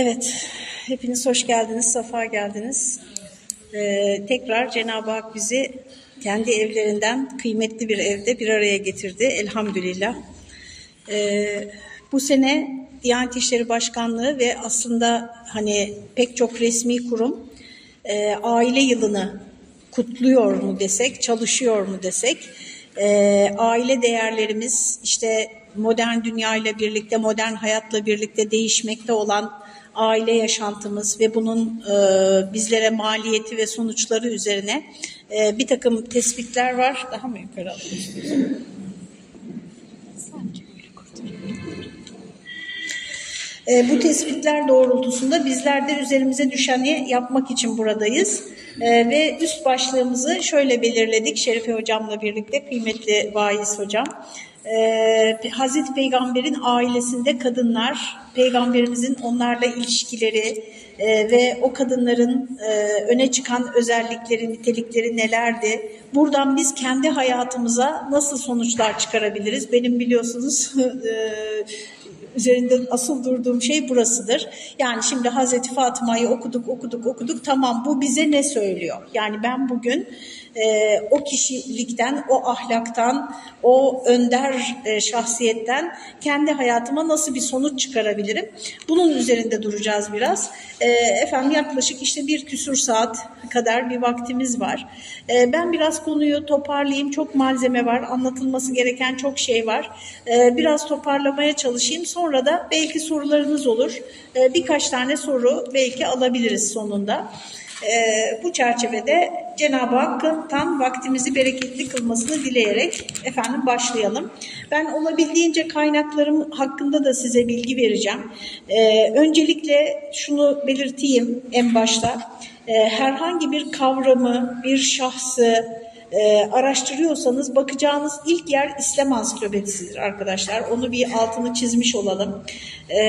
Evet, hepiniz hoş geldiniz, safa geldiniz. Ee, tekrar Cenab-ı Hak bizi kendi evlerinden kıymetli bir evde bir araya getirdi elhamdülillah. Ee, bu sene Diyanet İşleri Başkanlığı ve aslında hani pek çok resmi kurum e, aile yılını kutluyor mu desek, çalışıyor mu desek, e, aile değerlerimiz işte modern dünya ile birlikte, modern hayatla birlikte değişmekte olan aile yaşantımız ve bunun e, bizlere maliyeti ve sonuçları üzerine e, bir takım tespitler var. Daha mı yukarı alayım? E, bu tespitler doğrultusunda bizler de üzerimize düşeni yapmak için buradayız. E, ve üst başlığımızı şöyle belirledik Şerife Hocam'la birlikte, kıymetli vaiz hocam. Ee, Hazreti Peygamber'in ailesinde kadınlar, Peygamberimizin onlarla ilişkileri e, ve o kadınların e, öne çıkan özellikleri, nitelikleri nelerdi? Buradan biz kendi hayatımıza nasıl sonuçlar çıkarabiliriz? Benim biliyorsunuz e, üzerinde asıl durduğum şey burasıdır. Yani şimdi Hazreti Fatıma'yı okuduk, okuduk, okuduk. Tamam bu bize ne söylüyor? Yani ben bugün e, o kişilikten, o ahlaktan, o önder e, şahsiyetten kendi hayatıma nasıl bir sonuç çıkarabilirim? Bunun üzerinde duracağız biraz. E, efendim yaklaşık işte bir küsur saat kadar bir vaktimiz var. Ben biraz konuyu toparlayayım. Çok malzeme var, anlatılması gereken çok şey var. Biraz toparlamaya çalışayım. Sonra da belki sorularınız olur. Birkaç tane soru belki alabiliriz sonunda. Ee, bu çerçevede Cenab-ı Hakk'ın tam vaktimizi bereketli kılmasını dileyerek efendim başlayalım. Ben olabildiğince kaynaklarım hakkında da size bilgi vereceğim. Ee, öncelikle şunu belirteyim en başta. Ee, herhangi bir kavramı, bir şahsı, e, araştırıyorsanız bakacağınız ilk yer İslam ansiklopedisidir arkadaşlar. Onu bir altını çizmiş olalım. E,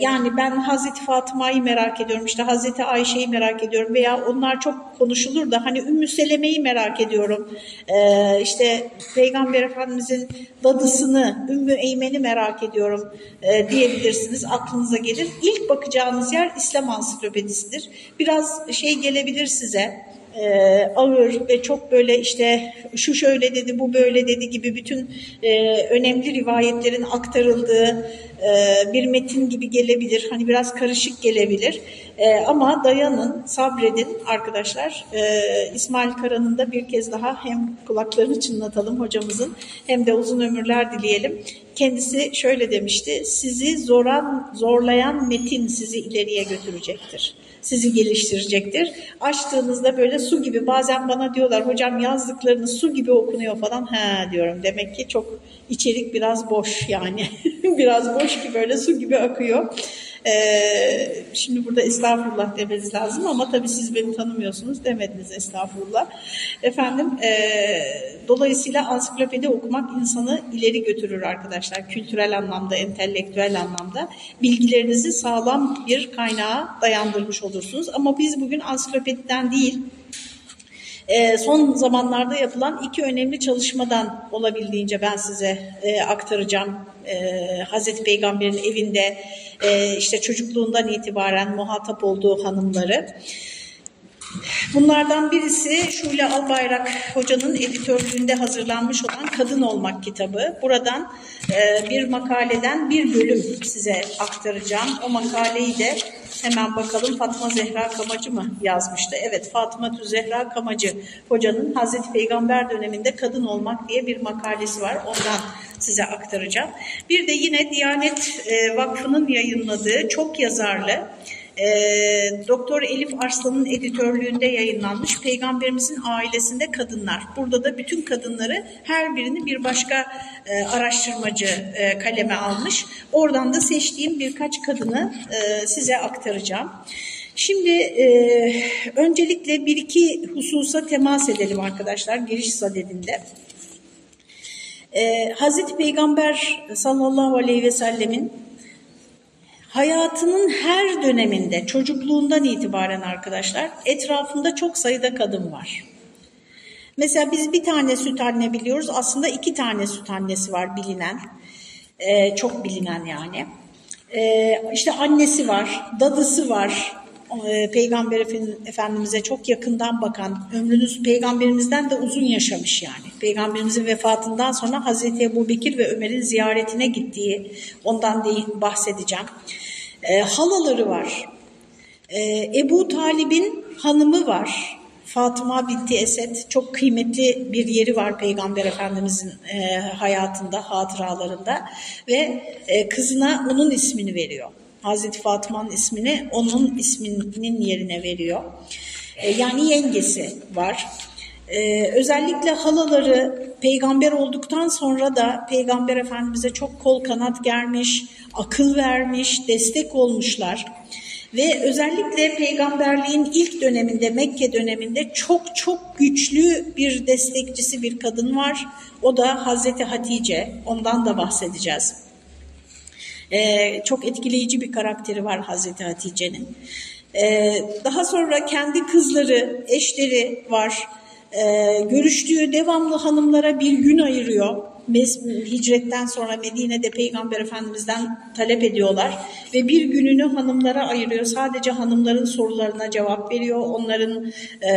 yani ben Hazreti Fatıma'yı merak ediyorum, işte Hazreti Ayşe'yi merak ediyorum veya onlar çok konuşulur da hani Ümmü Seleme'yi merak ediyorum. E, işte Peygamber Efendimizin dadısını, Ümmü Eymen'i merak ediyorum e, diyebilirsiniz. Aklınıza gelir. İlk bakacağınız yer İslam ansiklopedisidir. Biraz şey gelebilir size e, ağır ve çok böyle işte şu şöyle dedi bu böyle dedi gibi bütün e, önemli rivayetlerin aktarıldığı e, bir metin gibi gelebilir. Hani biraz karışık gelebilir. E, ama dayanın, sabredin arkadaşlar. E, İsmail Kara'nın da bir kez daha hem kulaklarını çınlatalım hocamızın hem de uzun ömürler dileyelim. Kendisi şöyle demişti, sizi zoran, zorlayan metin sizi ileriye götürecektir sizi geliştirecektir. Açtığınızda böyle su gibi bazen bana diyorlar hocam yazdıklarınız su gibi okunuyor falan. He diyorum demek ki çok içerik biraz boş yani. biraz boş ki böyle su gibi akıyor. Ee, şimdi burada estağfurullah demeniz lazım ama tabii siz beni tanımıyorsunuz demediniz estağfurullah. Efendim e, dolayısıyla ansiklopedi okumak insanı ileri götürür arkadaşlar. Kültürel anlamda, entelektüel anlamda bilgilerinizi sağlam bir kaynağa dayandırmış olursunuz. Ama biz bugün ansiklopediden değil e, son zamanlarda yapılan iki önemli çalışmadan olabildiğince ben size e, aktaracağım. E, Hazreti Peygamber'in evinde e, işte çocukluğundan itibaren muhatap olduğu hanımları. Bunlardan birisi Şule Albayrak Hoca'nın editörlüğünde hazırlanmış olan Kadın Olmak kitabı. Buradan e, bir makaleden bir bölüm size aktaracağım. O makaleyi de hemen bakalım Fatma Zehra Kamacı mı yazmıştı? Evet Fatma Zehra Kamacı Hoca'nın Hazreti Peygamber döneminde Kadın Olmak diye bir makalesi var. Ondan size aktaracağım. Bir de yine Diyanet e, Vakfı'nın yayınladığı çok yazarlı e, Doktor Elif Arslan'ın editörlüğünde yayınlanmış Peygamberimizin ailesinde kadınlar. Burada da bütün kadınları her birini bir başka e, araştırmacı e, kaleme almış. Oradan da seçtiğim birkaç kadını e, size aktaracağım. Şimdi e, öncelikle bir iki hususa temas edelim arkadaşlar giriş sadedinde. E, Hazreti Peygamber sallallahu aleyhi ve sellemin hayatının her döneminde çocukluğundan itibaren arkadaşlar etrafında çok sayıda kadın var. Mesela biz bir tane süt anne biliyoruz. Aslında iki tane süt annesi var bilinen. Ee, çok bilinen yani. E, işte annesi var, dadısı var, Peygamber Efendimiz'e çok yakından bakan, ömrünüz peygamberimizden de uzun yaşamış yani. Peygamberimizin vefatından sonra Hazreti Ebu Bekir ve Ömer'in ziyaretine gittiği, ondan değil bahsedeceğim. E, halaları var. E, Ebu Talib'in hanımı var. Fatıma binti Esed çok kıymetli bir yeri var Peygamber Efendimizin e, hayatında, hatıralarında ve e, kızına onun ismini veriyor. Hazreti Fatıma'nın ismini onun isminin yerine veriyor. E, yani yengesi var. E, özellikle halaları peygamber olduktan sonra da peygamber efendimize çok kol kanat germiş, akıl vermiş, destek olmuşlar. Ve özellikle peygamberliğin ilk döneminde, Mekke döneminde çok çok güçlü bir destekçisi bir kadın var. O da Hazreti Hatice. Ondan da bahsedeceğiz. Ee, çok etkileyici bir karakteri var Hazreti Hatice'nin. Ee, daha sonra kendi kızları, eşleri var. Ee, görüştüğü devamlı hanımlara bir gün ayırıyor hicretten sonra Medine'de Peygamber Efendimiz'den talep ediyorlar ve bir gününü hanımlara ayırıyor. Sadece hanımların sorularına cevap veriyor. Onların e,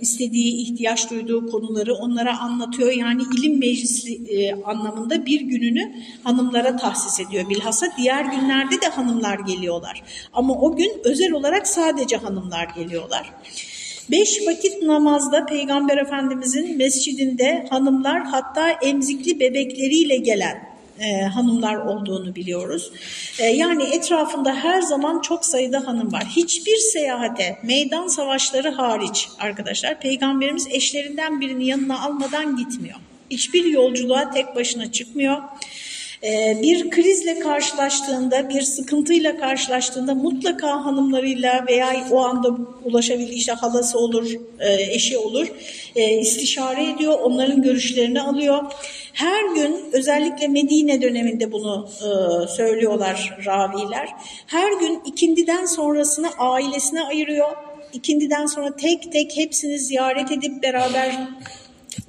istediği, ihtiyaç duyduğu konuları onlara anlatıyor. Yani ilim meclisi e, anlamında bir gününü hanımlara tahsis ediyor. Bilhassa diğer günlerde de hanımlar geliyorlar. Ama o gün özel olarak sadece hanımlar geliyorlar. Beş vakit namazda Peygamber Efendimizin mescidinde hanımlar hatta emzikli bebekleriyle gelen e, hanımlar olduğunu biliyoruz. E, yani etrafında her zaman çok sayıda hanım var. Hiçbir seyahate, meydan savaşları hariç arkadaşlar Peygamberimiz eşlerinden birini yanına almadan gitmiyor. Hiçbir yolculuğa tek başına çıkmıyor. Ee, bir krizle karşılaştığında, bir sıkıntıyla karşılaştığında mutlaka hanımlarıyla veya o anda ulaşabildiği işte halası olur, e, eşi olur, e, istişare ediyor, onların görüşlerini alıyor. Her gün özellikle Medine döneminde bunu e, söylüyorlar raviler. Her gün ikindiden sonrasını ailesine ayırıyor. İkindiden sonra tek tek hepsini ziyaret edip beraber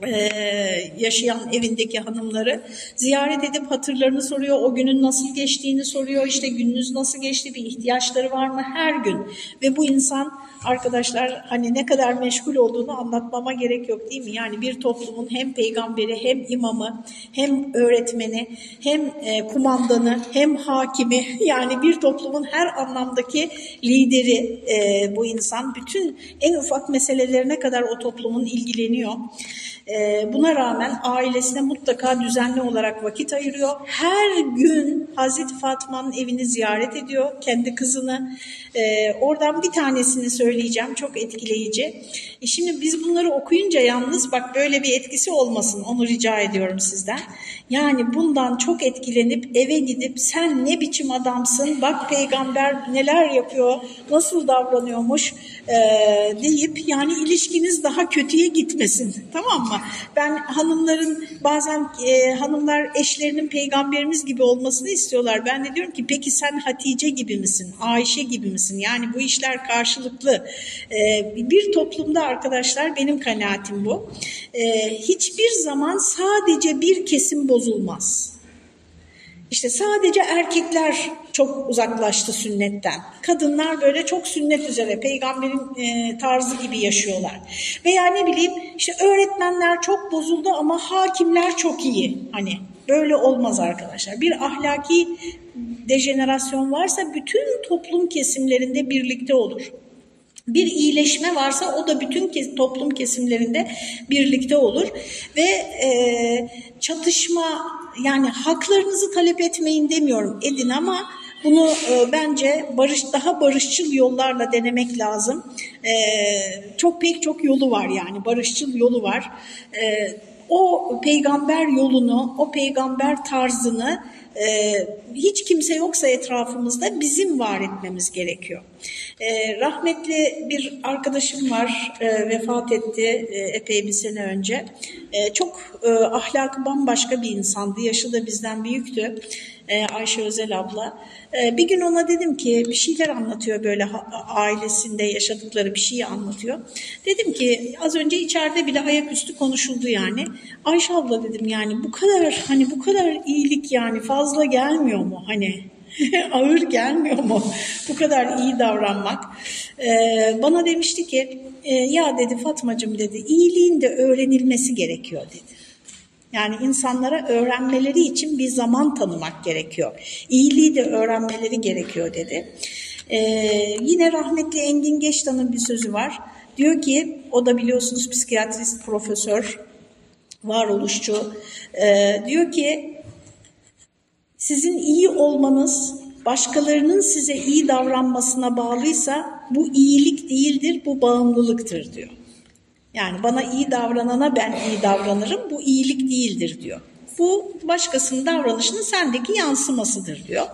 ee, yaşayan evindeki hanımları ziyaret edip hatırlarını soruyor, o günün nasıl geçtiğini soruyor, işte gününüz nasıl geçti, bir ihtiyaçları var mı? Her gün. Ve bu insan arkadaşlar hani ne kadar meşgul olduğunu anlatmama gerek yok değil mi? Yani bir toplumun hem peygamberi hem imamı hem öğretmeni hem e, kumandanı hem hakimi yani bir toplumun her anlamdaki lideri e, bu insan. Bütün en ufak meselelerine kadar o toplumun ilgileniyor. E, buna rağmen ailesine mutlaka düzenli olarak vakit ayırıyor. Her gün Hazreti Fatma'nın evini ziyaret ediyor, kendi kızını. E, oradan bir tanesini söyleyeceğim, çok etkileyici. E şimdi biz bunları okuyunca yalnız bak böyle bir etkisi olmasın, onu rica ediyorum sizden. Yani bundan çok etkilenip eve gidip sen ne biçim adamsın, bak peygamber neler yapıyor, nasıl davranıyormuş e, deyip yani ilişkiniz daha kötüye gitmesin, tamam mı? ben hanımların bazen e, hanımlar eşlerinin peygamberimiz gibi olmasını istiyorlar. Ben de diyorum ki peki sen Hatice gibi misin? Ayşe gibi misin? Yani bu işler karşılıklı. E, bir toplumda arkadaşlar benim kanaatim bu. E, hiçbir zaman sadece bir kesim bozulmaz. İşte sadece erkekler çok uzaklaştı sünnetten. Kadınlar böyle çok sünnet üzere peygamberin e, tarzı gibi yaşıyorlar. Veya ne bileyim işte öğretmenler çok bozuldu ama hakimler çok iyi. Hani böyle olmaz arkadaşlar. Bir ahlaki dejenerasyon varsa bütün toplum kesimlerinde birlikte olur. Bir iyileşme varsa o da bütün toplum kesimlerinde birlikte olur ve e, çatışma yani haklarınızı talep etmeyin demiyorum edin ama bunu e, bence barış daha barışçıl yollarla denemek lazım. E, çok pek çok yolu var yani barışçıl yolu var. E, o peygamber yolunu, o peygamber tarzını e, hiç kimse yoksa etrafımızda bizim var etmemiz gerekiyor. E, rahmetli bir arkadaşım var, e, vefat etti e, epey bir sene önce. E, çok e, ahlakı bambaşka bir insandı, yaşı da bizden büyüktü Ayşe Özel abla. E, bir gün ona dedim ki bir şeyler anlatıyor böyle ailesinde yaşadıkları bir şeyi anlatıyor. Dedim ki az önce içeride bile ayaküstü konuşuldu yani. Ayşe abla dedim yani bu kadar hani bu kadar iyilik yani fazla gelmiyor mu hani Ağır gelmiyor mu bu kadar iyi davranmak? Ee, bana demişti ki e, ya dedi Fatmacığım dedi iyiliğin de öğrenilmesi gerekiyor dedi. Yani insanlara öğrenmeleri için bir zaman tanımak gerekiyor. İyiliği de öğrenmeleri gerekiyor dedi. Ee, yine rahmetli Engin Geçtan'ın bir sözü var. Diyor ki o da biliyorsunuz psikiyatrist profesör, varoluşçu. Ee, diyor ki sizin iyi olmanız başkalarının size iyi davranmasına bağlıysa bu iyilik değildir, bu bağımlılıktır diyor. Yani bana iyi davranana ben iyi davranırım, bu iyilik değildir diyor. Bu başkasının davranışının sendeki yansımasıdır diyor.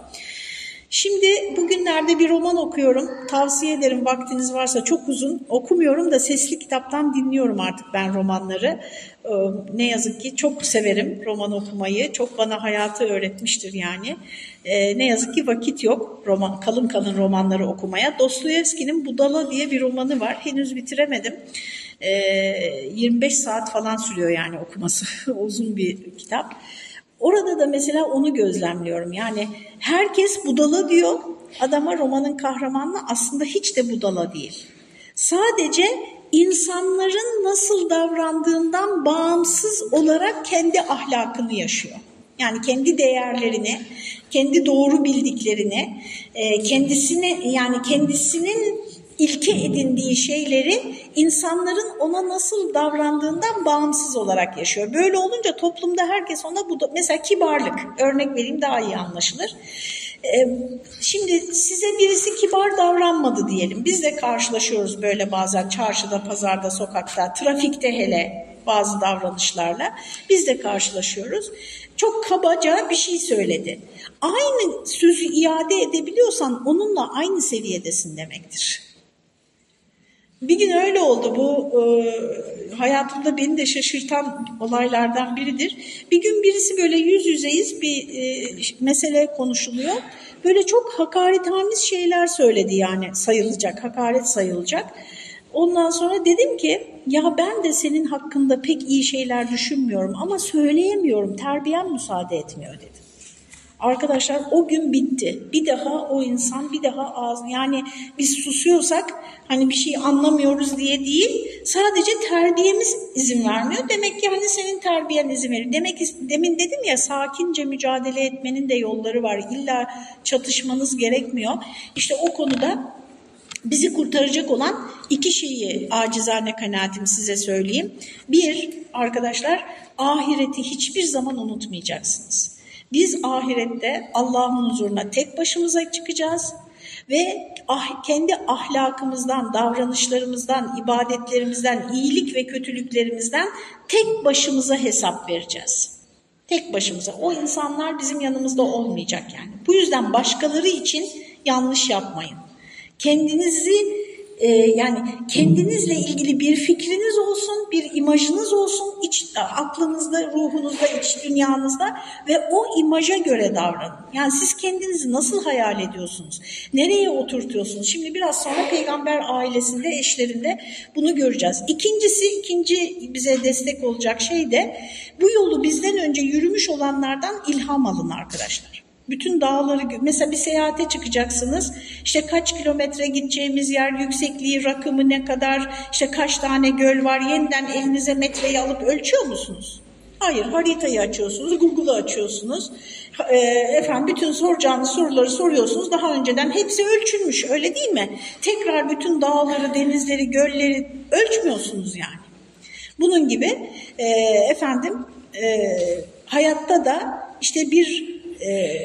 Şimdi bugünlerde bir roman okuyorum. Tavsiye ederim vaktiniz varsa çok uzun. Okumuyorum da sesli kitaptan dinliyorum artık ben romanları. Ee, ne yazık ki çok severim roman okumayı. Çok bana hayatı öğretmiştir yani. Ee, ne yazık ki vakit yok roman, kalın kalın romanları okumaya. Dostoyevski'nin Budala diye bir romanı var. Henüz bitiremedim. 25 ee, saat falan sürüyor yani okuması. Uzun bir kitap. Orada da mesela onu gözlemliyorum. Yani herkes budala diyor. Adama romanın kahramanı aslında hiç de budala değil. Sadece insanların nasıl davrandığından bağımsız olarak kendi ahlakını yaşıyor. Yani kendi değerlerini, kendi doğru bildiklerini, e, kendisini yani kendisinin ilke edindiği şeyleri insanların ona nasıl davrandığından bağımsız olarak yaşıyor. Böyle olunca toplumda herkes ona bu mesela kibarlık örnek vereyim daha iyi anlaşılır. Ee, şimdi size birisi kibar davranmadı diyelim. Biz de karşılaşıyoruz böyle bazen çarşıda, pazarda, sokakta, trafikte hele bazı davranışlarla. Biz de karşılaşıyoruz. Çok kabaca bir şey söyledi. Aynı sözü iade edebiliyorsan onunla aynı seviyedesin demektir. Bir gün öyle oldu. Bu e, hayatımda beni de şaşırtan olaylardan biridir. Bir gün birisi böyle yüz yüzeyiz bir e, mesele konuşuluyor. Böyle çok hakaretamiz şeyler söyledi yani sayılacak, hakaret sayılacak. Ondan sonra dedim ki ya ben de senin hakkında pek iyi şeyler düşünmüyorum ama söyleyemiyorum, terbiyem müsaade etmiyor dedim. Arkadaşlar o gün bitti. Bir daha o insan bir daha ağız yani biz susuyorsak hani bir şey anlamıyoruz diye değil sadece terbiyemiz izin vermiyor. Demek ki hani senin terbiyen izin veriyor. Demek demin dedim ya sakince mücadele etmenin de yolları var. İlla çatışmanız gerekmiyor. İşte o konuda bizi kurtaracak olan iki şeyi acizane kanaatim size söyleyeyim. Bir arkadaşlar ahireti hiçbir zaman unutmayacaksınız. Biz ahirette Allah'ın huzuruna tek başımıza çıkacağız ve ah, kendi ahlakımızdan, davranışlarımızdan, ibadetlerimizden, iyilik ve kötülüklerimizden tek başımıza hesap vereceğiz. Tek başımıza. O insanlar bizim yanımızda olmayacak yani. Bu yüzden başkaları için yanlış yapmayın. Kendinizi e, yani kendinizle ilgili bir fikriniz olsun, bir imajınız olsun iç aklınızda, ruhunuzda, iç dünyanızda ve o imaja göre davranın. Yani siz kendinizi nasıl hayal ediyorsunuz? Nereye oturtuyorsunuz? Şimdi biraz sonra peygamber ailesinde, eşlerinde bunu göreceğiz. İkincisi, ikinci bize destek olacak şey de bu yolu bizden önce yürümüş olanlardan ilham alın arkadaşlar. Bütün dağları, mesela bir seyahate çıkacaksınız. İşte kaç kilometre gideceğimiz yer, yüksekliği, rakımı ne kadar, işte kaç tane göl var. Yeniden elinize metreyi alıp ölçüyor musunuz? Hayır, haritayı açıyorsunuz, Google'ı açıyorsunuz. E, efendim bütün soracağınız soruları soruyorsunuz. Daha önceden hepsi ölçülmüş, öyle değil mi? Tekrar bütün dağları, denizleri, gölleri ölçmüyorsunuz yani. Bunun gibi e, efendim e, hayatta da işte bir e,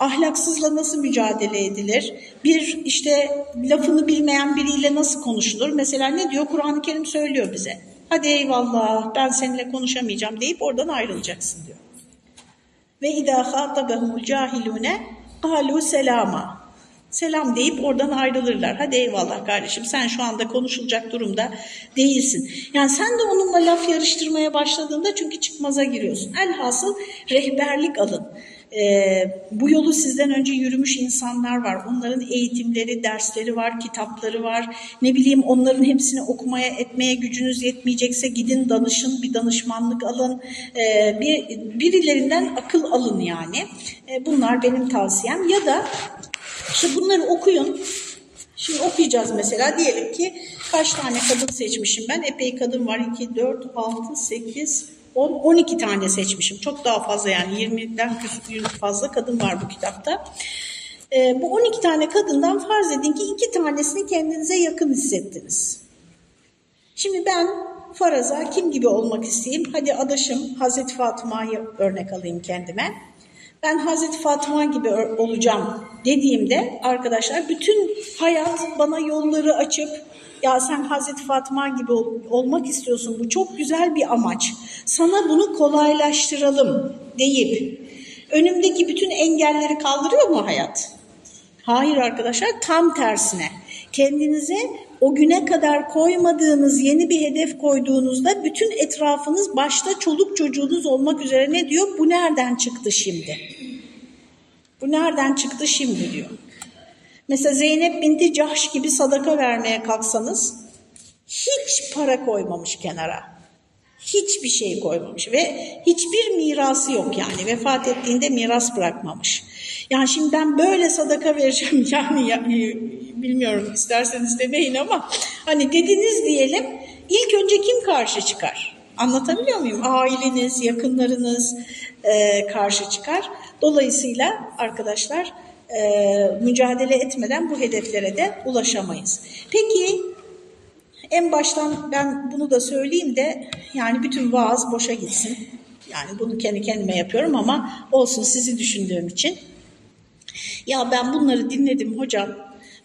ahlaksızla nasıl mücadele edilir? Bir işte lafını bilmeyen biriyle nasıl konuşulur? Mesela ne diyor? Kur'an-ı Kerim söylüyor bize. Hadi eyvallah ben seninle konuşamayacağım deyip oradan ayrılacaksın diyor. Ve idâ khâtabehumul cahilûne kâlû selâma. Selam deyip oradan ayrılırlar. Hadi eyvallah kardeşim sen şu anda konuşulacak durumda değilsin. Yani sen de onunla laf yarıştırmaya başladığında çünkü çıkmaza giriyorsun. Elhasıl rehberlik alın. Ee, bu yolu sizden önce yürümüş insanlar var. Onların eğitimleri, dersleri var, kitapları var. Ne bileyim onların hepsini okumaya, etmeye gücünüz yetmeyecekse gidin danışın, bir danışmanlık alın. Ee, bir, birilerinden akıl alın yani. Ee, bunlar benim tavsiyem. Ya da işte bunları okuyun. Şimdi okuyacağız mesela diyelim ki kaç tane kadın seçmişim ben. Epey kadın var. 2, 4, 6, 8, 10, 12 tane seçmişim. Çok daha fazla yani 20'den fazla kadın var bu kitapta. Ee, bu 12 tane kadından farz edin ki iki tanesini kendinize yakın hissettiniz. Şimdi ben faraza kim gibi olmak isteyeyim? Hadi adaşım Hazreti Fatıma'yı örnek alayım kendime ben Hazreti Fatıma gibi olacağım dediğimde arkadaşlar bütün hayat bana yolları açıp ya sen Hazreti Fatıma gibi ol, olmak istiyorsun bu çok güzel bir amaç sana bunu kolaylaştıralım deyip önümdeki bütün engelleri kaldırıyor mu hayat? Hayır arkadaşlar tam tersine kendinize o güne kadar koymadığınız yeni bir hedef koyduğunuzda bütün etrafınız başta çoluk çocuğunuz olmak üzere ne diyor? Bu nereden çıktı şimdi? Bu nereden çıktı şimdi diyor. Mesela Zeynep binti Cahş gibi sadaka vermeye kalksanız hiç para koymamış kenara. Hiçbir şey koymamış ve hiçbir mirası yok yani vefat ettiğinde miras bırakmamış. Yani şimdi ben böyle sadaka vereceğim yani, yani bilmiyorum isterseniz demeyin ama hani dediniz diyelim ilk önce kim karşı çıkar? Anlatabiliyor muyum? Aileniz, yakınlarınız e, karşı çıkar. Dolayısıyla arkadaşlar mücadele etmeden bu hedeflere de ulaşamayız. Peki en baştan ben bunu da söyleyeyim de yani bütün vaaz boşa gitsin. Yani bunu kendi kendime yapıyorum ama olsun sizi düşündüğüm için. Ya ben bunları dinledim hocam.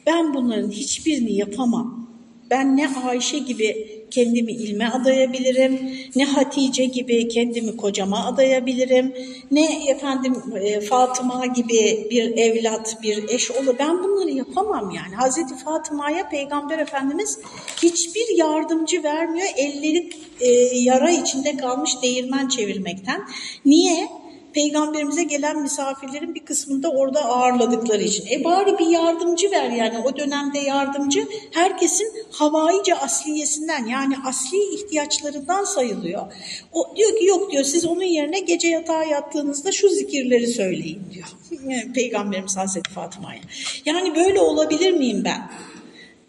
Ben bunların hiçbirini yapamam. Ben ne Ayşe gibi kendimi ilme adayabilirim, ne Hatice gibi kendimi kocama adayabilirim, ne efendim e, Fatıma gibi bir evlat, bir eş olur. Ben bunları yapamam yani. Hazreti Fatıma'ya Peygamber Efendimiz hiçbir yardımcı vermiyor. Elleri e, yara içinde kalmış değirmen çevirmekten. Niye? Peygamberimize gelen misafirlerin bir kısmını da orada ağırladıkları için. E bari bir yardımcı ver yani o dönemde yardımcı herkesin havaice asliyesinden yani asli ihtiyaçlarından sayılıyor. O diyor ki yok diyor siz onun yerine gece yatağa yattığınızda şu zikirleri söyleyin diyor. Peygamberimiz Hazreti Fatıma'ya. Yani böyle olabilir miyim ben?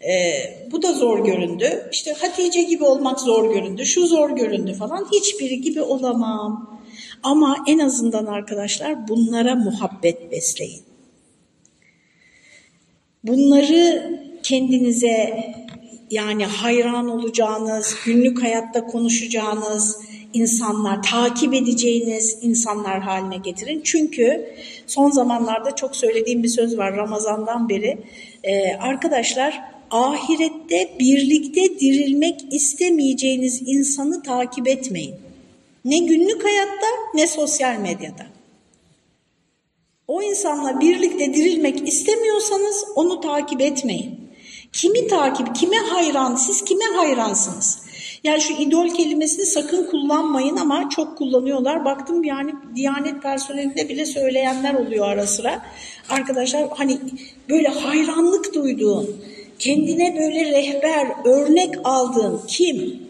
Ee, bu da zor göründü. İşte Hatice gibi olmak zor göründü. Şu zor göründü falan. Hiçbiri gibi olamam. Ama en azından arkadaşlar bunlara muhabbet besleyin. Bunları kendinize yani hayran olacağınız, günlük hayatta konuşacağınız insanlar, takip edeceğiniz insanlar haline getirin. Çünkü son zamanlarda çok söylediğim bir söz var Ramazan'dan beri. Ee, arkadaşlar ahirette birlikte dirilmek istemeyeceğiniz insanı takip etmeyin. Ne günlük hayatta ne sosyal medyada. O insanla birlikte dirilmek istemiyorsanız onu takip etmeyin. Kimi takip, kime hayran, siz kime hayransınız? Yani şu idol kelimesini sakın kullanmayın ama çok kullanıyorlar. Baktım yani Diyanet personelinde bile söyleyenler oluyor ara sıra. Arkadaşlar hani böyle hayranlık duyduğun, kendine böyle rehber, örnek aldığın kim?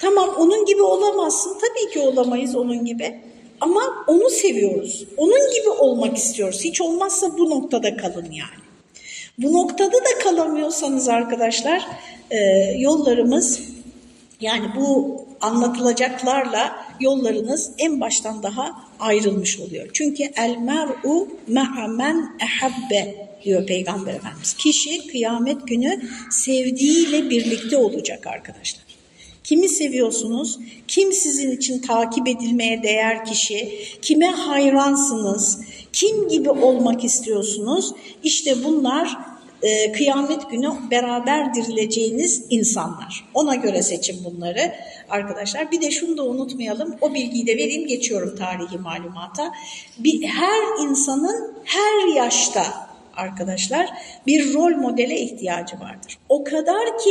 Tamam onun gibi olamazsın. Tabii ki olamayız onun gibi. Ama onu seviyoruz. Onun gibi olmak istiyoruz. Hiç olmazsa bu noktada kalın yani. Bu noktada da kalamıyorsanız arkadaşlar e, yollarımız yani bu anlatılacaklarla yollarınız en baştan daha ayrılmış oluyor. Çünkü el mer'u me'amen ehabbe diyor Peygamber Efendimiz. Kişi kıyamet günü sevdiğiyle birlikte olacak arkadaşlar. Kimi seviyorsunuz? Kim sizin için takip edilmeye değer kişi? Kime hayransınız? Kim gibi olmak istiyorsunuz? İşte bunlar e, kıyamet günü beraber dirileceğiniz insanlar. Ona göre seçin bunları arkadaşlar. Bir de şunu da unutmayalım. O bilgiyi de vereyim geçiyorum tarihi malumata. Bir, her insanın her yaşta arkadaşlar bir rol modele ihtiyacı vardır. O kadar ki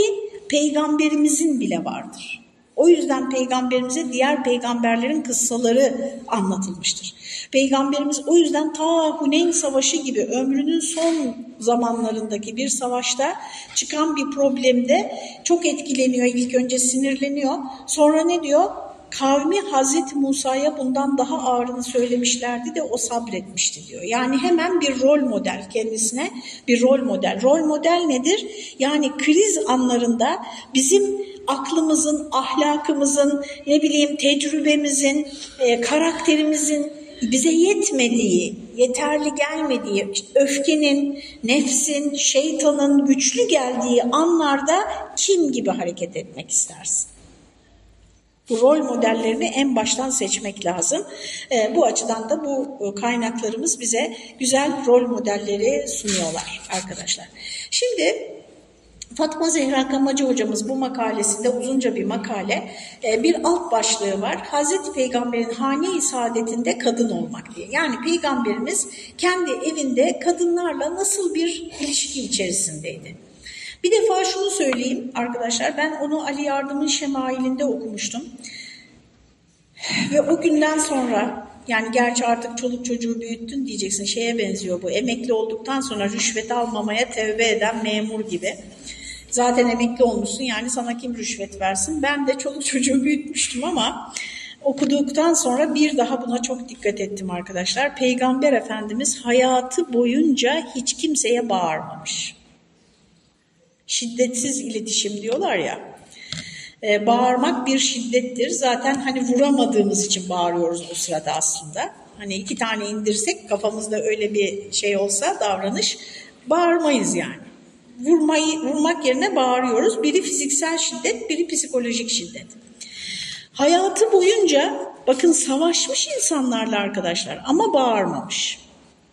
peygamberimizin bile vardır. O yüzden peygamberimize diğer peygamberlerin kıssaları anlatılmıştır. Peygamberimiz o yüzden ta Huneyn Savaşı gibi ömrünün son zamanlarındaki bir savaşta çıkan bir problemde çok etkileniyor. İlk önce sinirleniyor. Sonra ne diyor? Kavmi Hazreti Musa'ya bundan daha ağırını söylemişlerdi de o sabretmişti diyor. Yani hemen bir rol model kendisine bir rol model. Rol model nedir? Yani kriz anlarında bizim aklımızın, ahlakımızın, ne bileyim tecrübemizin, e, karakterimizin bize yetmediği, yeterli gelmediği, öfkenin, nefsin, şeytanın güçlü geldiği anlarda kim gibi hareket etmek istersin? Bu rol modellerini en baştan seçmek lazım. E, bu açıdan da bu e, kaynaklarımız bize güzel rol modelleri sunuyorlar arkadaşlar. Şimdi Fatma Zehra Kamacı hocamız bu makalesinde uzunca bir makale e, bir alt başlığı var. Hazreti Peygamber'in hane-i saadetinde kadın olmak diye. Yani Peygamberimiz kendi evinde kadınlarla nasıl bir ilişki içerisindeydi. Bir defa şunu söyleyeyim arkadaşlar ben onu Ali Yardım'ın şemailinde okumuştum. Ve o günden sonra yani gerçi artık çoluk çocuğu büyüttün diyeceksin şeye benziyor bu emekli olduktan sonra rüşvet almamaya tevbe eden memur gibi. Zaten emekli olmuşsun yani sana kim rüşvet versin? Ben de çoluk çocuğu büyütmüştüm ama okuduktan sonra bir daha buna çok dikkat ettim arkadaşlar. Peygamber Efendimiz hayatı boyunca hiç kimseye bağırmamış. Şiddetsiz iletişim diyorlar ya. Ee, bağırmak bir şiddettir. Zaten hani vuramadığımız için bağırıyoruz o sırada aslında. Hani iki tane indirsek kafamızda öyle bir şey olsa davranış bağırmayız yani vurmayı, vurmak yerine bağırıyoruz. Biri fiziksel şiddet, biri psikolojik şiddet. Hayatı boyunca bakın savaşmış insanlarla arkadaşlar ama bağırmamış.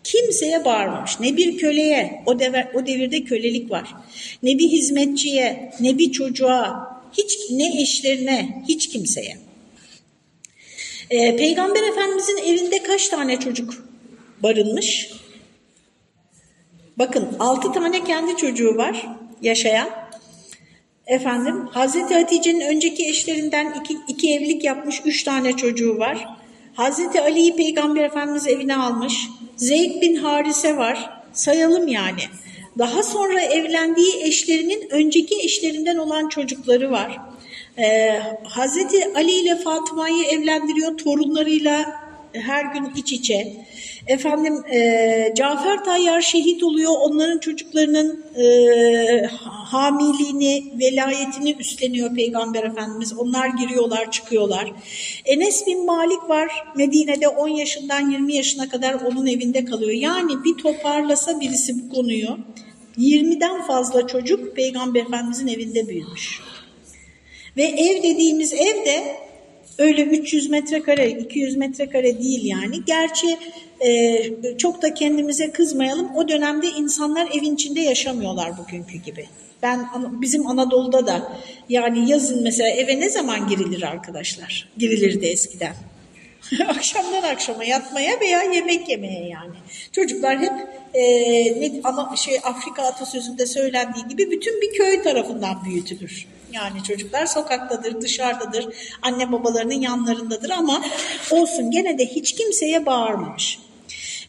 Kimseye bağırmamış. Ne bir köleye, o, devir, o devirde kölelik var. Ne bir hizmetçiye, ne bir çocuğa, hiç ne eşlerine, hiç kimseye. Ee, Peygamber Efendimizin evinde kaç tane çocuk barınmış? Bakın altı tane kendi çocuğu var yaşayan. Efendim Hazreti Hatice'nin önceki eşlerinden iki, iki evlilik yapmış üç tane çocuğu var. Hazreti Ali'yi Peygamber Efendimiz evine almış. Zeyd bin Harise var. Sayalım yani. Daha sonra evlendiği eşlerinin önceki eşlerinden olan çocukları var. Ee, Hazreti Ali ile Fatıma'yı evlendiriyor torunlarıyla her gün iç içe. Efendim e, Cafer Tayyar şehit oluyor. Onların çocuklarının e, hamiliğini, velayetini üstleniyor Peygamber Efendimiz. Onlar giriyorlar, çıkıyorlar. Enes bin Malik var. Medine'de 10 yaşından 20 yaşına kadar onun evinde kalıyor. Yani bir toparlasa birisi bu konuyu 20'den fazla çocuk Peygamber Efendimizin evinde büyümüş. Ve ev dediğimiz ev de öyle 300 metrekare, 200 metrekare değil yani. Gerçi e, çok da kendimize kızmayalım. O dönemde insanlar evin içinde yaşamıyorlar bugünkü gibi. Ben bizim Anadolu'da da yani yazın mesela eve ne zaman girilir arkadaşlar? Girilirdi eskiden. Akşamdan akşama yatmaya veya yemek yemeye yani. Çocuklar hep e, ne, ana, şey Afrika atasözünde söylendiği gibi bütün bir köy tarafından büyütülür. Yani çocuklar sokaktadır, dışarıdadır, anne babalarının yanlarındadır ama olsun gene de hiç kimseye bağırmamış.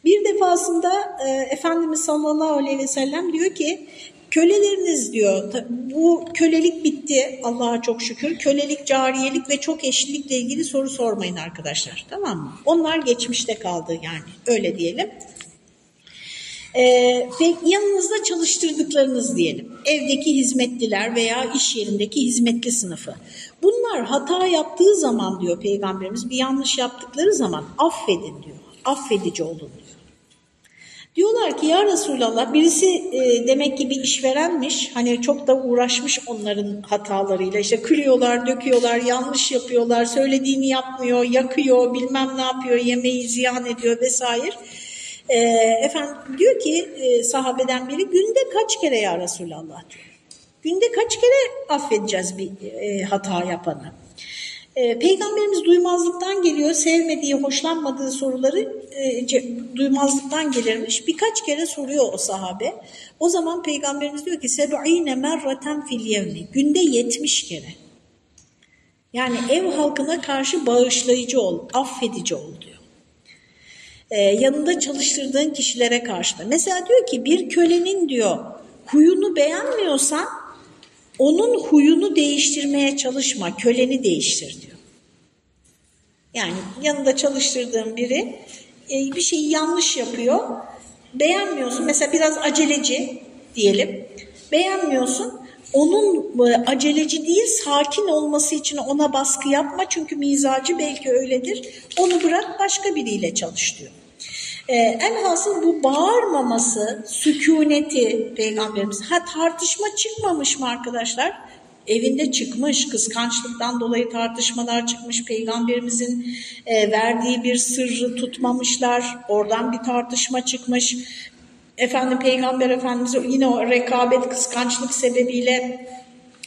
Bir defasında e, Efendimiz sallallahu aleyhi ve sellem diyor ki köleleriniz diyor bu kölelik bitti Allah'a çok şükür. Kölelik, cariyelik ve çok eşlilikle ilgili soru sormayın arkadaşlar tamam mı? Onlar geçmişte kaldı yani öyle diyelim. Ee, ve yanınızda çalıştırdıklarınız diyelim. Evdeki hizmetliler veya iş yerindeki hizmetli sınıfı. Bunlar hata yaptığı zaman diyor Peygamberimiz bir yanlış yaptıkları zaman affedin diyor. Affedici olun diyor. Diyorlar ki ya Resulallah birisi e, demek ki bir işverenmiş. Hani çok da uğraşmış onların hatalarıyla. İşte kırıyorlar, döküyorlar, yanlış yapıyorlar, söylediğini yapmıyor, yakıyor, bilmem ne yapıyor, yemeği ziyan ediyor vesaire. E, efendim diyor ki e, sahabeden biri günde kaç kere ya Resulallah diyor. Günde kaç kere affedeceğiz bir e, hata yapanı? E, Peygamberimiz duymazlıktan geliyor, sevmediği, hoşlanmadığı soruları e, duymazlıktan gelirmiş. Birkaç kere soruyor o sahabe. O zaman Peygamberimiz diyor ki seb'ine merraten fil yevmi. Günde 70 kere. Yani ev halkına karşı bağışlayıcı ol, affedici ol Ee, yanında çalıştırdığın kişilere karşı da. Mesela diyor ki bir kölenin diyor huyunu beğenmiyorsan onun huyunu değiştirmeye çalışma, köleni değiştir diyor. Yani yanında çalıştırdığın biri e, bir şeyi yanlış yapıyor, beğenmiyorsun. Mesela biraz aceleci diyelim, beğenmiyorsun. Onun e, aceleci değil, sakin olması için ona baskı yapma. Çünkü mizacı belki öyledir. Onu bırak başka biriyle çalış diyor. Ee, elhasıl bu bağırmaması, sükuneti peygamberimiz. Ha tartışma çıkmamış mı arkadaşlar? Evinde çıkmış, kıskançlıktan dolayı tartışmalar çıkmış, peygamberimizin e, verdiği bir sırrı tutmamışlar, oradan bir tartışma çıkmış. Efendim Peygamber Efendimiz yine o rekabet, kıskançlık sebebiyle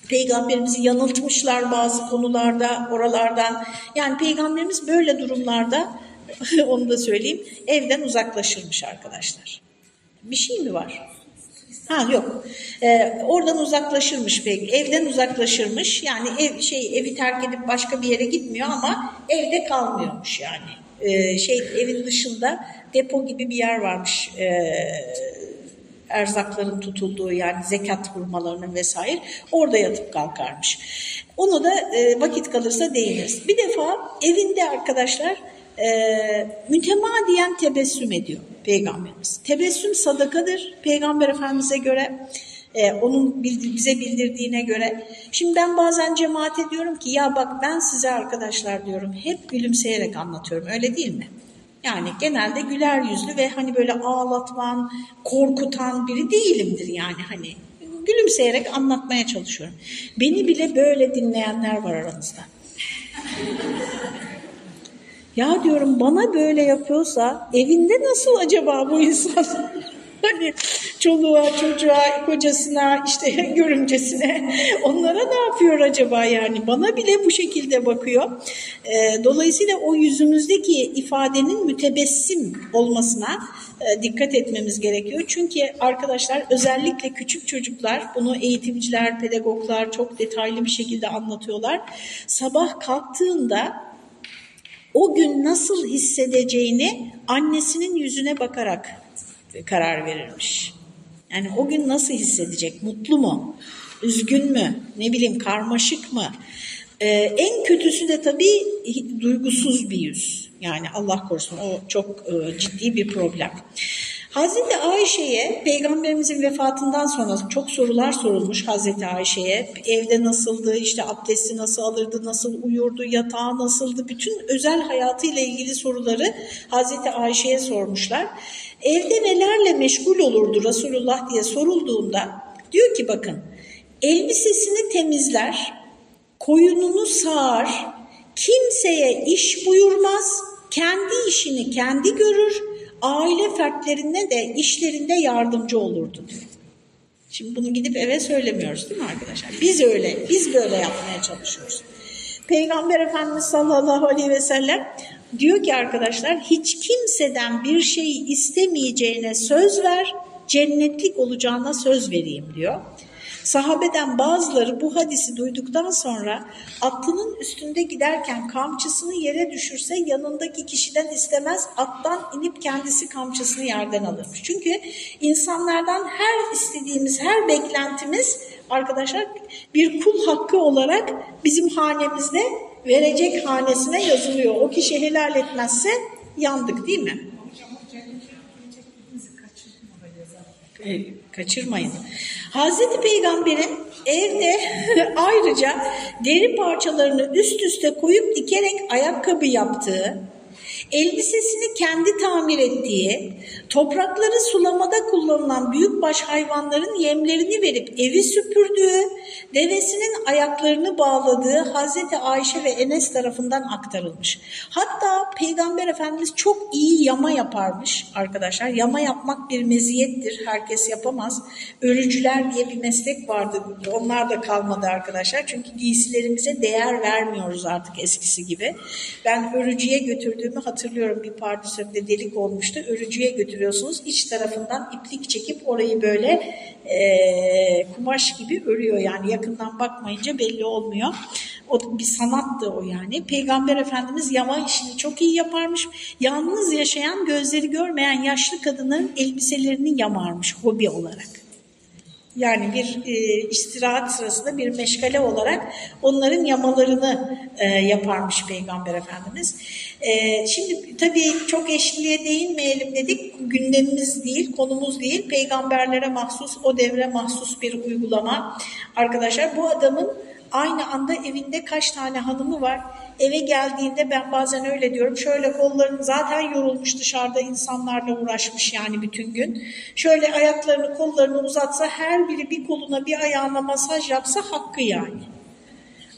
Peygamberimizi yanıltmışlar bazı konularda, oralardan. Yani Peygamberimiz böyle durumlarda, onu da söyleyeyim, evden uzaklaşırmış arkadaşlar. Bir şey mi var? Ha yok. Ee, oradan uzaklaşırmış pek. Evden uzaklaşırmış. Yani ev şey evi terk edip başka bir yere gitmiyor ama evde kalmıyormuş yani. Ee, şey evin dışında depo gibi bir yer varmış. Ee, erzakların tutulduğu yani zekat vurmalarının vesaire orada yatıp kalkarmış. Onu da e, vakit kalırsa değiniriz. Bir defa evinde arkadaşlar e, mütemadiyen tebessüm ediyor Peygamberimiz. Tebessüm sadakadır Peygamber Efendimiz'e göre. E, onun bize bildirdiğine göre. Şimdi ben bazen cemaate diyorum ki ya bak ben size arkadaşlar diyorum hep gülümseyerek anlatıyorum öyle değil mi? Yani genelde güler yüzlü ve hani böyle ağlatman, korkutan biri değilimdir yani hani gülümseyerek anlatmaya çalışıyorum. Beni bile böyle dinleyenler var aramızda. Ya diyorum bana böyle yapıyorsa evinde nasıl acaba bu insan? Hani çoluğa, çocuğa, kocasına, işte görümcesine onlara ne yapıyor acaba yani? Bana bile bu şekilde bakıyor. E, dolayısıyla o yüzümüzdeki ifadenin mütebessim olmasına e, dikkat etmemiz gerekiyor. Çünkü arkadaşlar özellikle küçük çocuklar bunu eğitimciler, pedagoglar çok detaylı bir şekilde anlatıyorlar. Sabah kalktığında o gün nasıl hissedeceğini annesinin yüzüne bakarak karar verirmiş. Yani o gün nasıl hissedecek? Mutlu mu? Üzgün mü? Ne bileyim karmaşık mı? Ee, en kötüsü de tabii duygusuz bir yüz. Yani Allah korusun o çok e, ciddi bir problem. Hazreti Ayşe'ye peygamberimizin vefatından sonra çok sorular sorulmuş Hazreti Ayşe'ye. Evde nasıldı, işte abdesti nasıl alırdı, nasıl uyurdu, yatağı nasıldı, bütün özel hayatıyla ilgili soruları Hazreti Ayşe'ye sormuşlar. Evde nelerle meşgul olurdu Resulullah diye sorulduğunda diyor ki bakın elbisesini temizler, koyununu sağar, kimseye iş buyurmaz, kendi işini kendi görür, aile fertlerine de işlerinde yardımcı olurdu. Şimdi bunu gidip eve söylemiyoruz değil mi arkadaşlar? Biz öyle, biz böyle yapmaya çalışıyoruz. Peygamber Efendimiz sallallahu aleyhi ve sellem diyor ki arkadaşlar hiç kimseden bir şeyi istemeyeceğine söz ver, cennetlik olacağına söz vereyim diyor. Sahabeden bazıları bu hadisi duyduktan sonra atlının üstünde giderken kamçısını yere düşürse yanındaki kişiden istemez attan inip kendisi kamçısını yerden alırmış. Çünkü insanlardan her istediğimiz, her beklentimiz arkadaşlar bir kul hakkı olarak bizim hanemizde verecek hanesine yazılıyor. O kişi helal etmezse yandık değil mi? E, kaçırmayın. Hazreti Peygamber'in evde ayrıca deri parçalarını üst üste koyup dikerek ayakkabı yaptığı, elbisesini kendi tamir ettiği, toprakları sulamada kullanılan büyükbaş hayvanların yemlerini verip evi süpürdüğü, devesinin ayaklarını bağladığı Hazreti Ayşe ve Enes tarafından aktarılmış. Hatta Peygamber Efendimiz çok iyi yama yaparmış arkadaşlar. Yama yapmak bir meziyettir. Herkes yapamaz. Örücüler diye bir meslek vardı. Onlar da kalmadı arkadaşlar. Çünkü giysilerimize değer vermiyoruz artık eskisi gibi. Ben örücüye götürdüğümü hatırlıyorum. Bir pardüsörde delik olmuştu. Örücüye götürüyorsunuz. İç tarafından iplik çekip orayı böyle e, kumaş gibi örüyor. Yani yakından bakmayınca belli olmuyor. O bir sanattı o yani. Peygamber Efendimiz yama işini çok iyi yaparmış. Yalnız yaşayan, gözleri görmeyen yaşlı kadının elbiselerini yamarmış hobi olarak. Yani bir e, istirahat sırasında bir meşgale olarak onların yamalarını e, yaparmış Peygamber Efendimiz. E, şimdi tabii çok eşliliğe değinmeyelim dedik. Gündemimiz değil, konumuz değil. Peygamberlere mahsus, o devre mahsus bir uygulama. Arkadaşlar bu adamın aynı anda evinde kaç tane hanımı var? Eve geldiğinde ben bazen öyle diyorum. Şöyle kollarını zaten yorulmuş dışarıda insanlarla uğraşmış yani bütün gün. Şöyle ayaklarını kollarını uzatsa her biri bir koluna bir ayağına masaj yapsa hakkı yani.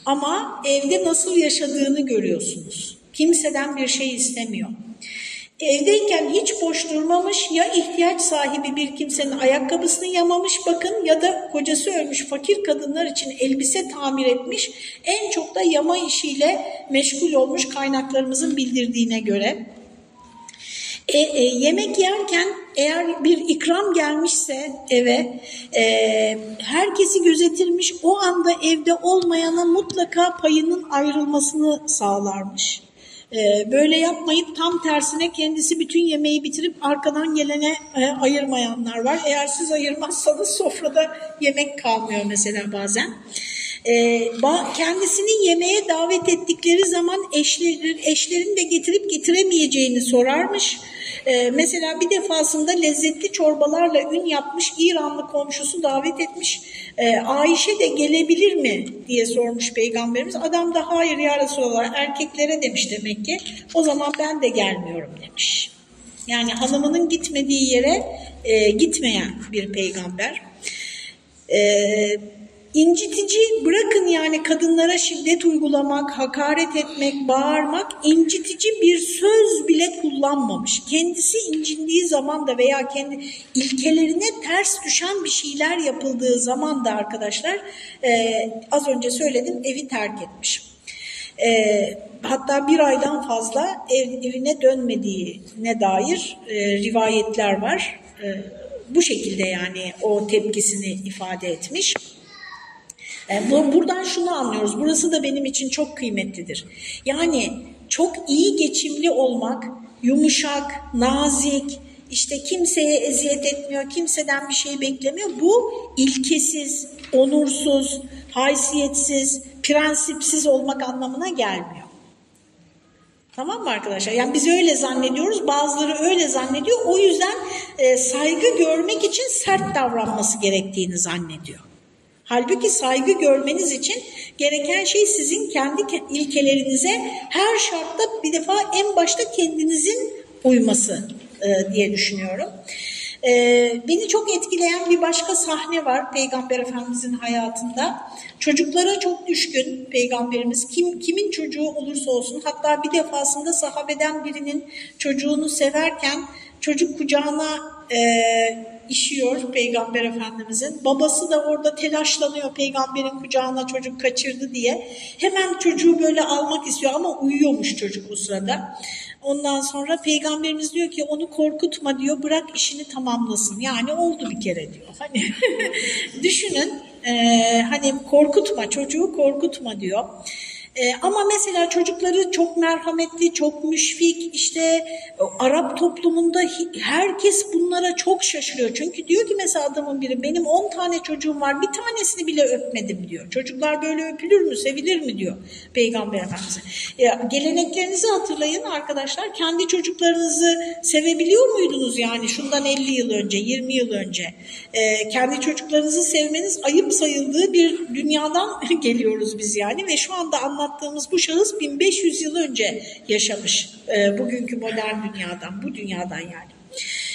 Ama evde nasıl yaşadığını görüyorsunuz. Kimseden bir şey istemiyor. Evdeyken hiç boş durmamış ya ihtiyaç sahibi bir kimsenin ayakkabısını yamamış bakın ya da kocası ölmüş fakir kadınlar için elbise tamir etmiş. En çok da yama işiyle meşgul olmuş kaynaklarımızın bildirdiğine göre. E, e, yemek yerken eğer bir ikram gelmişse eve e, herkesi gözetilmiş o anda evde olmayana mutlaka payının ayrılmasını sağlarmış. Ee, böyle yapmayıp tam tersine kendisi bütün yemeği bitirip arkadan gelene e, ayırmayanlar var. Eğer siz ayırmazsanız sofrada yemek kalmıyor mesela bazen. Ee, kendisini yemeğe davet ettikleri zaman eşlerin, eşlerin de getirip getiremeyeceğini sorarmış. Ee, mesela bir defasında lezzetli çorbalarla ün yapmış İranlı komşusu davet etmiş. Ee, Ayşe de gelebilir mi diye sormuş peygamberimiz. Adam da hayır ya Resulallah erkeklere demiş demek ki. O zaman ben de gelmiyorum demiş. Yani hanımının gitmediği yere e, gitmeyen bir peygamber. Eee İncitici bırakın yani kadınlara şiddet uygulamak, hakaret etmek, bağırmak incitici bir söz bile kullanmamış. Kendisi incindiği zaman da veya kendi ilkelerine ters düşen bir şeyler yapıldığı zaman da arkadaşlar e, az önce söyledim evi terk etmiş. E, hatta bir aydan fazla ev, evine dönmediğine dair e, rivayetler var. E, bu şekilde yani o tepkisini ifade etmiş. E, buradan şunu anlıyoruz. Burası da benim için çok kıymetlidir. Yani çok iyi geçimli olmak, yumuşak, nazik, işte kimseye eziyet etmiyor, kimseden bir şey beklemiyor. Bu ilkesiz, onursuz, haysiyetsiz, prensipsiz olmak anlamına gelmiyor. Tamam mı arkadaşlar? Yani biz öyle zannediyoruz, bazıları öyle zannediyor. O yüzden e, saygı görmek için sert davranması gerektiğini zannediyor. Halbuki saygı görmeniz için gereken şey sizin kendi ilkelerinize her şartta bir defa en başta kendinizin uyması e, diye düşünüyorum. E, beni çok etkileyen bir başka sahne var Peygamber Efendimizin hayatında. Çocuklara çok düşkün Peygamberimiz. Kim kimin çocuğu olursa olsun hatta bir defasında sahabeden birinin çocuğunu severken çocuk kucağına e, işiyor Peygamber Efendimizin. Babası da orada telaşlanıyor peygamberin kucağına çocuk kaçırdı diye. Hemen çocuğu böyle almak istiyor ama uyuyormuş çocuk o sırada. Ondan sonra peygamberimiz diyor ki onu korkutma diyor bırak işini tamamlasın. Yani oldu bir kere diyor. Hani düşünün e, hani korkutma çocuğu korkutma diyor. E, ama mesela çocukları çok merhametli, çok müşfik, işte Arap toplumunda herkes bunlara çok şaşırıyor. Çünkü diyor ki mesela adamın biri benim 10 tane çocuğum var bir tanesini bile öpmedim diyor. Çocuklar böyle öpülür mü, sevilir mi diyor Peygamber Efendimiz. E, geleneklerinizi hatırlayın arkadaşlar. Kendi çocuklarınızı sevebiliyor muydunuz yani şundan 50 yıl önce, 20 yıl önce? E, kendi çocuklarınızı sevmeniz ayıp sayıldığı bir dünyadan geliyoruz biz yani ve şu anda anlamıyoruz anlattığımız bu şahıs 1500 yıl önce yaşamış e, bugünkü modern dünyadan, bu dünyadan yani.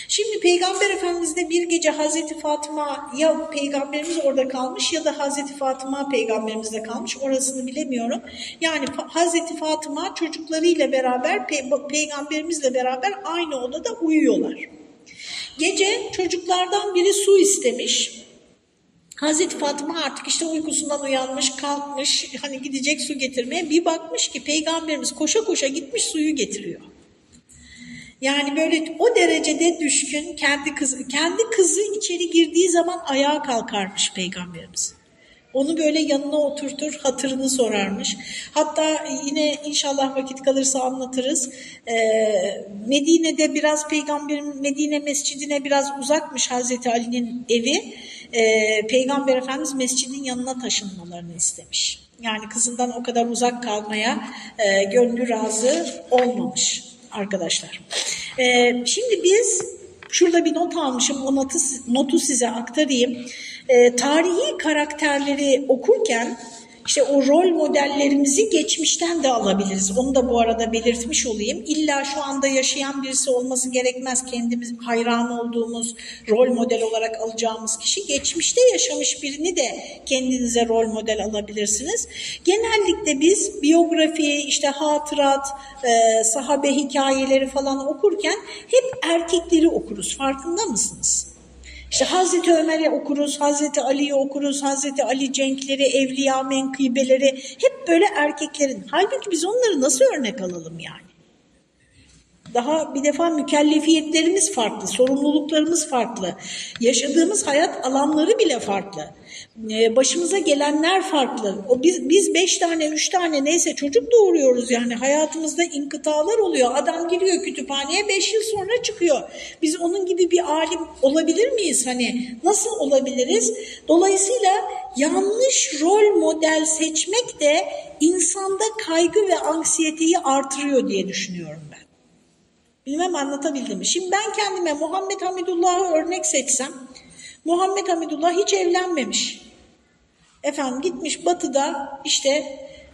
Şimdi Peygamber Efendimiz de bir gece Hazreti Fatıma ya Peygamberimiz orada kalmış ya da Hazreti Fatıma Peygamberimizde kalmış orasını bilemiyorum. Yani Hazreti Fatıma çocuklarıyla beraber Pey Peygamberimizle beraber aynı odada uyuyorlar. Gece çocuklardan biri su istemiş. Hazreti Fatıma artık işte uykusundan uyanmış, kalkmış, hani gidecek su getirmeye. Bir bakmış ki peygamberimiz koşa koşa gitmiş suyu getiriyor. Yani böyle o derecede düşkün kendi kızı, kendi kızı içeri girdiği zaman ayağa kalkarmış peygamberimiz. Onu böyle yanına oturtur, hatırını sorarmış. Hatta yine inşallah vakit kalırsa anlatırız. Ee, Medine'de biraz peygamberin Medine mescidine biraz uzakmış Hazreti Ali'nin evi. Ee, Peygamber Efendimiz mescidin yanına taşınmalarını istemiş. Yani kızından o kadar uzak kalmaya e, gönlü razı olmamış arkadaşlar. Ee, şimdi biz şurada bir not almışım o notu, notu size aktarayım. Ee, tarihi karakterleri okurken işte o rol modellerimizi geçmişten de alabiliriz. Onu da bu arada belirtmiş olayım. İlla şu anda yaşayan birisi olması gerekmez. Kendimiz hayran olduğumuz, rol model olarak alacağımız kişi. Geçmişte yaşamış birini de kendinize rol model alabilirsiniz. Genellikle biz biyografi, işte hatırat, e, sahabe hikayeleri falan okurken hep erkekleri okuruz. Farkında mısınız? İşte Hazreti Ömer'i okuruz, Hazreti Ali'yi okuruz, Hazreti Ali cenkleri, evliya menkıbeleri hep böyle erkeklerin. Halbuki biz onları nasıl örnek alalım yani? Daha bir defa mükellefiyetlerimiz farklı, sorumluluklarımız farklı, yaşadığımız hayat alanları bile farklı. Ee, başımıza gelenler farklı. O biz biz beş tane, üç tane neyse çocuk doğuruyoruz yani hayatımızda inkıtalar oluyor. Adam giriyor kütüphaneye beş yıl sonra çıkıyor. Biz onun gibi bir alim olabilir miyiz? Hani nasıl olabiliriz? Dolayısıyla yanlış rol model seçmek de insanda kaygı ve anksiyeteyi artırıyor diye düşünüyorum ben. Bilmem anlatabildim mi? Şimdi ben kendime Muhammed Hamidullah'ı örnek seçsem, Muhammed Hamidullah hiç evlenmemiş. Efendim gitmiş batıda işte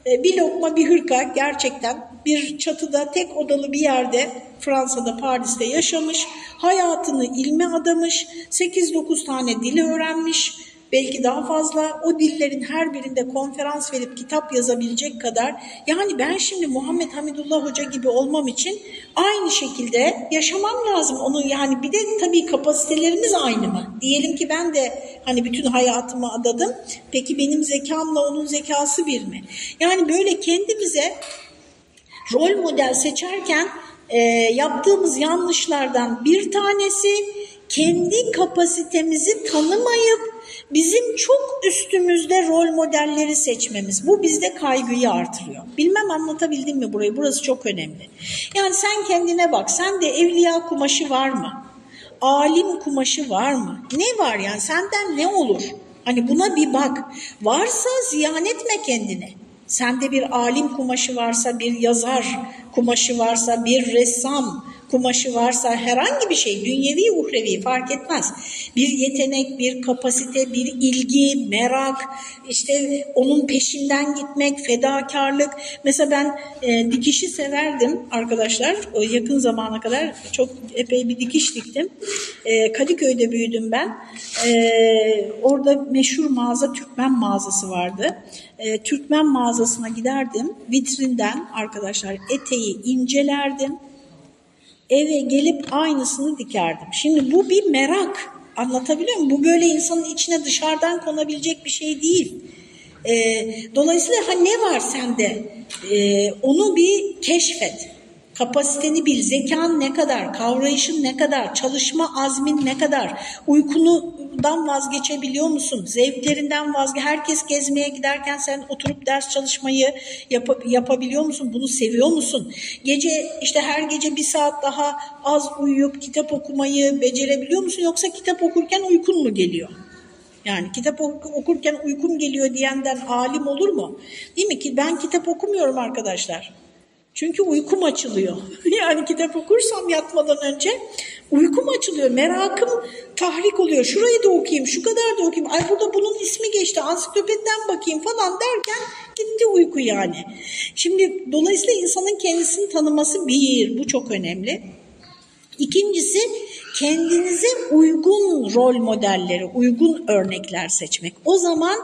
e, bir lokma bir hırka gerçekten bir çatıda tek odalı bir yerde Fransa'da Paris'te yaşamış. Hayatını ilme adamış. 8-9 tane dili öğrenmiş belki daha fazla o dillerin her birinde konferans verip kitap yazabilecek kadar yani ben şimdi Muhammed Hamidullah Hoca gibi olmam için aynı şekilde yaşamam lazım. Onu yani bir de tabii kapasitelerimiz aynı mı? Diyelim ki ben de hani bütün hayatımı adadım. Peki benim zekamla onun zekası bir mi? Yani böyle kendimize rol model seçerken e, yaptığımız yanlışlardan bir tanesi kendi kapasitemizi tanımayıp bizim çok üstümüzde rol modelleri seçmemiz. Bu bizde kaygıyı artırıyor. Bilmem anlatabildim mi burayı? Burası çok önemli. Yani sen kendine bak. Sen de evliya kumaşı var mı? Alim kumaşı var mı? Ne var yani? Senden ne olur? Hani buna bir bak. Varsa ziyan etme kendini. Sende bir alim kumaşı varsa, bir yazar kumaşı varsa, bir ressam, kumaşı varsa herhangi bir şey dünyevi uhrevi fark etmez. Bir yetenek, bir kapasite, bir ilgi, merak, işte onun peşinden gitmek, fedakarlık. Mesela ben e, dikişi severdim arkadaşlar. O yakın zamana kadar çok epey bir dikiş diktim. E, Kadıköy'de büyüdüm ben. E, orada meşhur mağaza Türkmen mağazası vardı. E, Türkmen mağazasına giderdim. Vitrinden arkadaşlar eteği incelerdim eve gelip aynısını dikerdim. Şimdi bu bir merak. Anlatabiliyor muyum? Bu böyle insanın içine dışarıdan konabilecek bir şey değil. E, dolayısıyla ha ne var sende? E, onu bir keşfet. Kapasiteni bil, zekan ne kadar, kavrayışın ne kadar, çalışma azmin ne kadar, uykundan vazgeçebiliyor musun, zevklerinden vazge herkes gezmeye giderken sen oturup ders çalışmayı yap yapabiliyor musun, bunu seviyor musun? Gece işte her gece bir saat daha az uyuyup kitap okumayı becerebiliyor musun yoksa kitap okurken uykun mu geliyor? Yani kitap okurken uykum geliyor diyenden alim olur mu? Değil mi ki ben kitap okumuyorum arkadaşlar. Çünkü uykum açılıyor. Yani kitap okursam yatmadan önce uykum açılıyor. Merakım tahrik oluyor. Şurayı da okuyayım, şu kadar da okuyayım. Ay burada bunun ismi geçti, ansiklopediden bakayım falan derken gitti uyku yani. Şimdi dolayısıyla insanın kendisini tanıması bir, bu çok önemli. İkincisi kendinize uygun rol modelleri, uygun örnekler seçmek. O zaman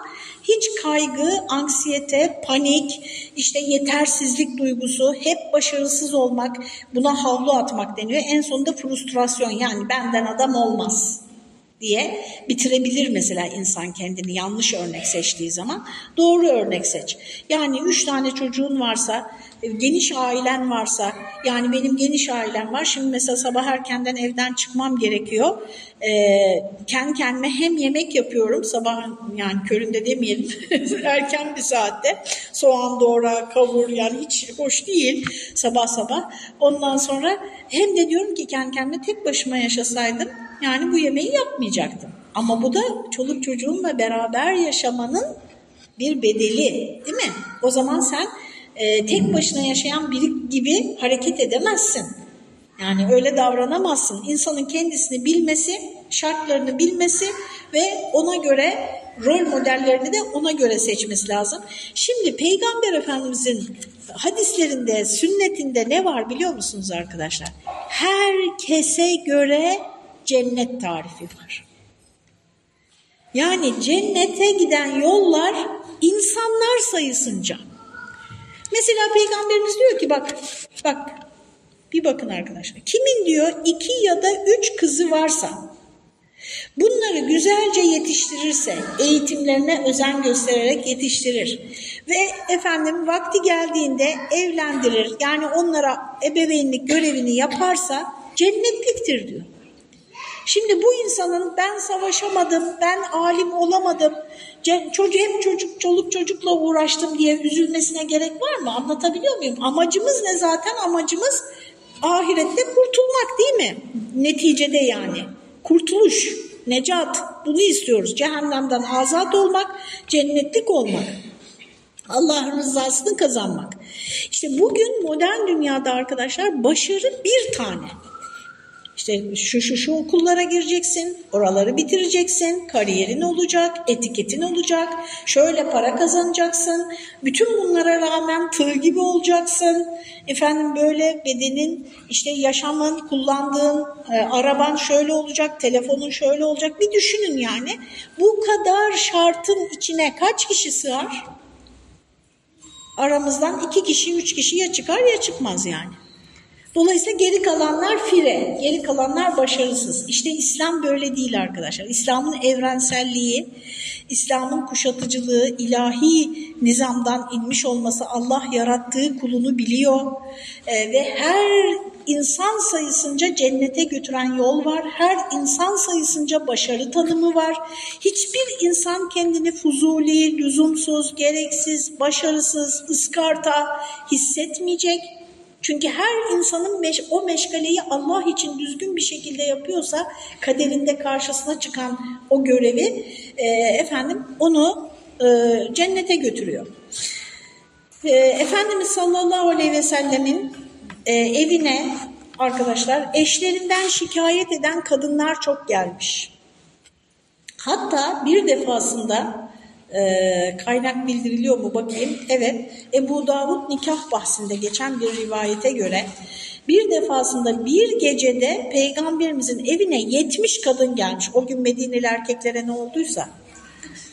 hiç kaygı, anksiyete, panik, işte yetersizlik duygusu, hep başarısız olmak, buna havlu atmak deniyor. En sonunda frustrasyon yani benden adam olmaz diye bitirebilir mesela insan kendini yanlış örnek seçtiği zaman. Doğru örnek seç. Yani üç tane çocuğun varsa, geniş ailen varsa, yani benim geniş ailem var. Şimdi mesela sabah erkenden evden çıkmam gerekiyor. e, kendi kendime hem yemek yapıyorum sabah yani köründe demeyelim erken bir saatte soğan doğra kavur yani hiç hoş değil sabah sabah ondan sonra hem de diyorum ki kendi kendime tek başıma yaşasaydım yani bu yemeği yapmayacaktım ama bu da çoluk çocuğumla beraber yaşamanın bir bedeli değil mi? O zaman sen e, tek başına yaşayan biri gibi hareket edemezsin. Yani öyle davranamazsın. İnsanın kendisini bilmesi, şartlarını bilmesi ve ona göre rol modellerini de ona göre seçmesi lazım. Şimdi Peygamber Efendimizin hadislerinde, sünnetinde ne var biliyor musunuz arkadaşlar? Herkese göre cennet tarifi var. Yani cennete giden yollar insanlar sayısınca. Mesela Peygamberimiz diyor ki bak, bak bir bakın arkadaşlar. Kimin diyor iki ya da üç kızı varsa bunları güzelce yetiştirirse, eğitimlerine özen göstererek yetiştirir ve efendim vakti geldiğinde evlendirir yani onlara ebeveynlik görevini yaparsa cennetliktir diyor. Şimdi bu insanın ben savaşamadım, ben alim olamadım, çocuğu hep çocuk, çoluk çocukla uğraştım diye üzülmesine gerek var mı? Anlatabiliyor muyum? Amacımız ne zaten? Amacımız ahirette kurtulmak değil mi? Neticede yani. Kurtuluş, necat bunu istiyoruz. Cehennemden azat olmak, cennetlik olmak. Allah'ın rızasını kazanmak. İşte bugün modern dünyada arkadaşlar başarı bir tane. İşte şu şu şu okullara gireceksin, oraları bitireceksin, kariyerin olacak, etiketin olacak, şöyle para kazanacaksın. Bütün bunlara rağmen tığ gibi olacaksın. Efendim böyle bedenin, işte yaşamın, kullandığın e, araban şöyle olacak, telefonun şöyle olacak. Bir düşünün yani. Bu kadar şartın içine kaç kişi sığar? Aramızdan iki kişi, üç kişi ya çıkar ya çıkmaz yani. Dolayısıyla geri kalanlar fire, geri kalanlar başarısız. İşte İslam böyle değil arkadaşlar. İslam'ın evrenselliği, İslam'ın kuşatıcılığı, ilahi nizamdan inmiş olması, Allah yarattığı kulunu biliyor ee, ve her insan sayısınca cennete götüren yol var. Her insan sayısınca başarı tanımı var. Hiçbir insan kendini fuzuli, lüzumsuz, gereksiz, başarısız, ıskarta hissetmeyecek çünkü her insanın meş o meşgaleyi Allah için düzgün bir şekilde yapıyorsa kaderinde karşısına çıkan o görevi e, efendim onu e, cennete götürüyor. E, Efendimiz sallallahu aleyhi ve sellemin e, evine arkadaşlar eşlerinden şikayet eden kadınlar çok gelmiş. Hatta bir defasında e, kaynak bildiriliyor mu bakayım. Evet Ebu Davud nikah bahsinde geçen bir rivayete göre bir defasında bir gecede peygamberimizin evine 70 kadın gelmiş. O gün Medineli erkeklere ne olduysa.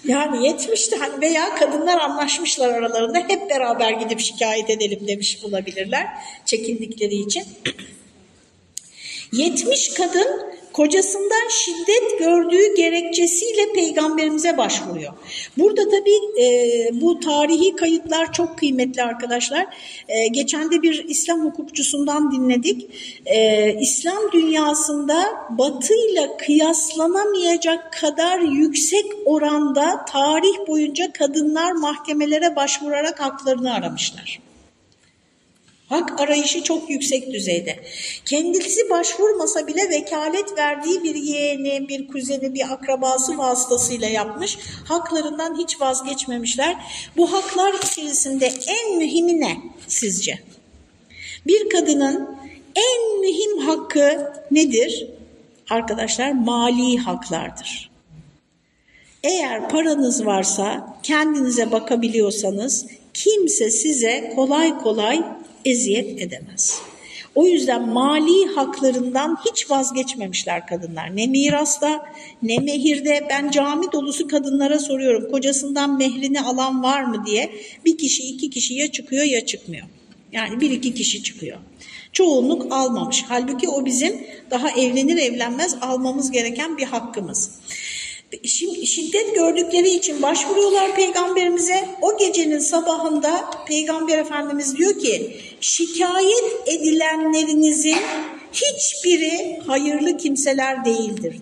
Yani 70'ti hani veya kadınlar anlaşmışlar aralarında hep beraber gidip şikayet edelim demiş olabilirler çekindikleri için. 70 kadın kocasından şiddet gördüğü gerekçesiyle peygamberimize başvuruyor. Burada tabii e, bu tarihi kayıtlar çok kıymetli arkadaşlar. E, geçen de bir İslam hukukçusundan dinledik. E, İslam dünyasında batıyla kıyaslanamayacak kadar yüksek oranda tarih boyunca kadınlar mahkemelere başvurarak haklarını aramışlar. Hak arayışı çok yüksek düzeyde. Kendisi başvurmasa bile vekalet verdiği bir yeğeni, bir kuzeni, bir akrabası vasıtasıyla yapmış. Haklarından hiç vazgeçmemişler. Bu haklar içerisinde en mühimi ne sizce? Bir kadının en mühim hakkı nedir? Arkadaşlar mali haklardır. Eğer paranız varsa, kendinize bakabiliyorsanız kimse size kolay kolay eziyet edemez. O yüzden mali haklarından hiç vazgeçmemişler kadınlar. Ne mirasta ne mehirde ben cami dolusu kadınlara soruyorum kocasından mehrini alan var mı diye bir kişi iki kişi ya çıkıyor ya çıkmıyor. Yani bir iki kişi çıkıyor. Çoğunluk almamış. Halbuki o bizim daha evlenir evlenmez almamız gereken bir hakkımız. Şiddet gördükleri için başvuruyorlar peygamberimize. O gecenin sabahında peygamber efendimiz diyor ki şikayet edilenlerinizin hiçbiri hayırlı kimseler değildir.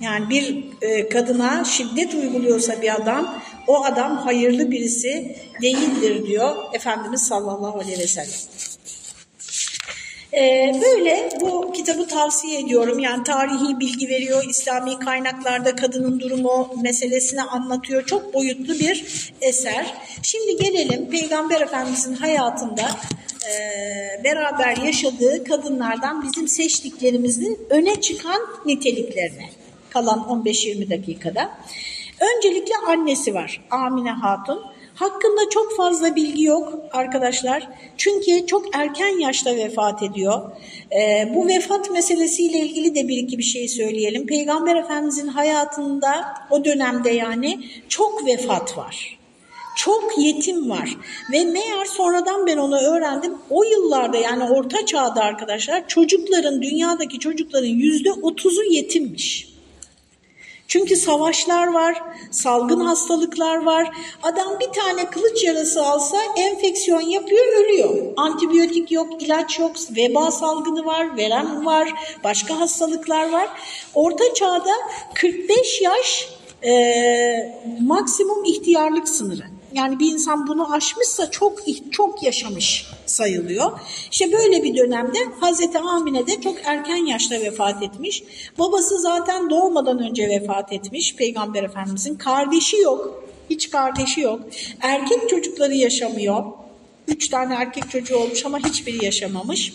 Yani bir e, kadına şiddet uyguluyorsa bir adam, o adam hayırlı birisi değildir diyor Efendimiz sallallahu aleyhi ve sellem. Ee, böyle bu kitabı tavsiye ediyorum. Yani tarihi bilgi veriyor, İslami kaynaklarda kadının durumu meselesini anlatıyor. Çok boyutlu bir eser. Şimdi gelelim Peygamber Efendimizin hayatında e, beraber yaşadığı kadınlardan bizim seçtiklerimizin öne çıkan niteliklerine. Kalan 15-20 dakikada. Öncelikle annesi var Amine Hatun. Hakkında çok fazla bilgi yok arkadaşlar. Çünkü çok erken yaşta vefat ediyor. Ee, bu vefat meselesiyle ilgili de bir iki bir şey söyleyelim. Peygamber Efendimizin hayatında o dönemde yani çok vefat var. Çok yetim var ve meğer sonradan ben onu öğrendim. O yıllarda yani orta çağda arkadaşlar çocukların dünyadaki çocukların yüzde otuzu yetimmiş. Çünkü savaşlar var, salgın hastalıklar var. Adam bir tane kılıç yarası alsa enfeksiyon yapıyor, ölüyor. Antibiyotik yok, ilaç yok, veba salgını var, verem var, başka hastalıklar var. Orta çağda 45 yaş e, maksimum ihtiyarlık sınırı. Yani bir insan bunu aşmışsa çok çok yaşamış sayılıyor. İşte böyle bir dönemde Hazreti Amine de çok erken yaşta vefat etmiş. Babası zaten doğmadan önce vefat etmiş Peygamber Efendimizin. Kardeşi yok. Hiç kardeşi yok. Erkek çocukları yaşamıyor. Üç tane erkek çocuğu olmuş ama hiçbiri yaşamamış.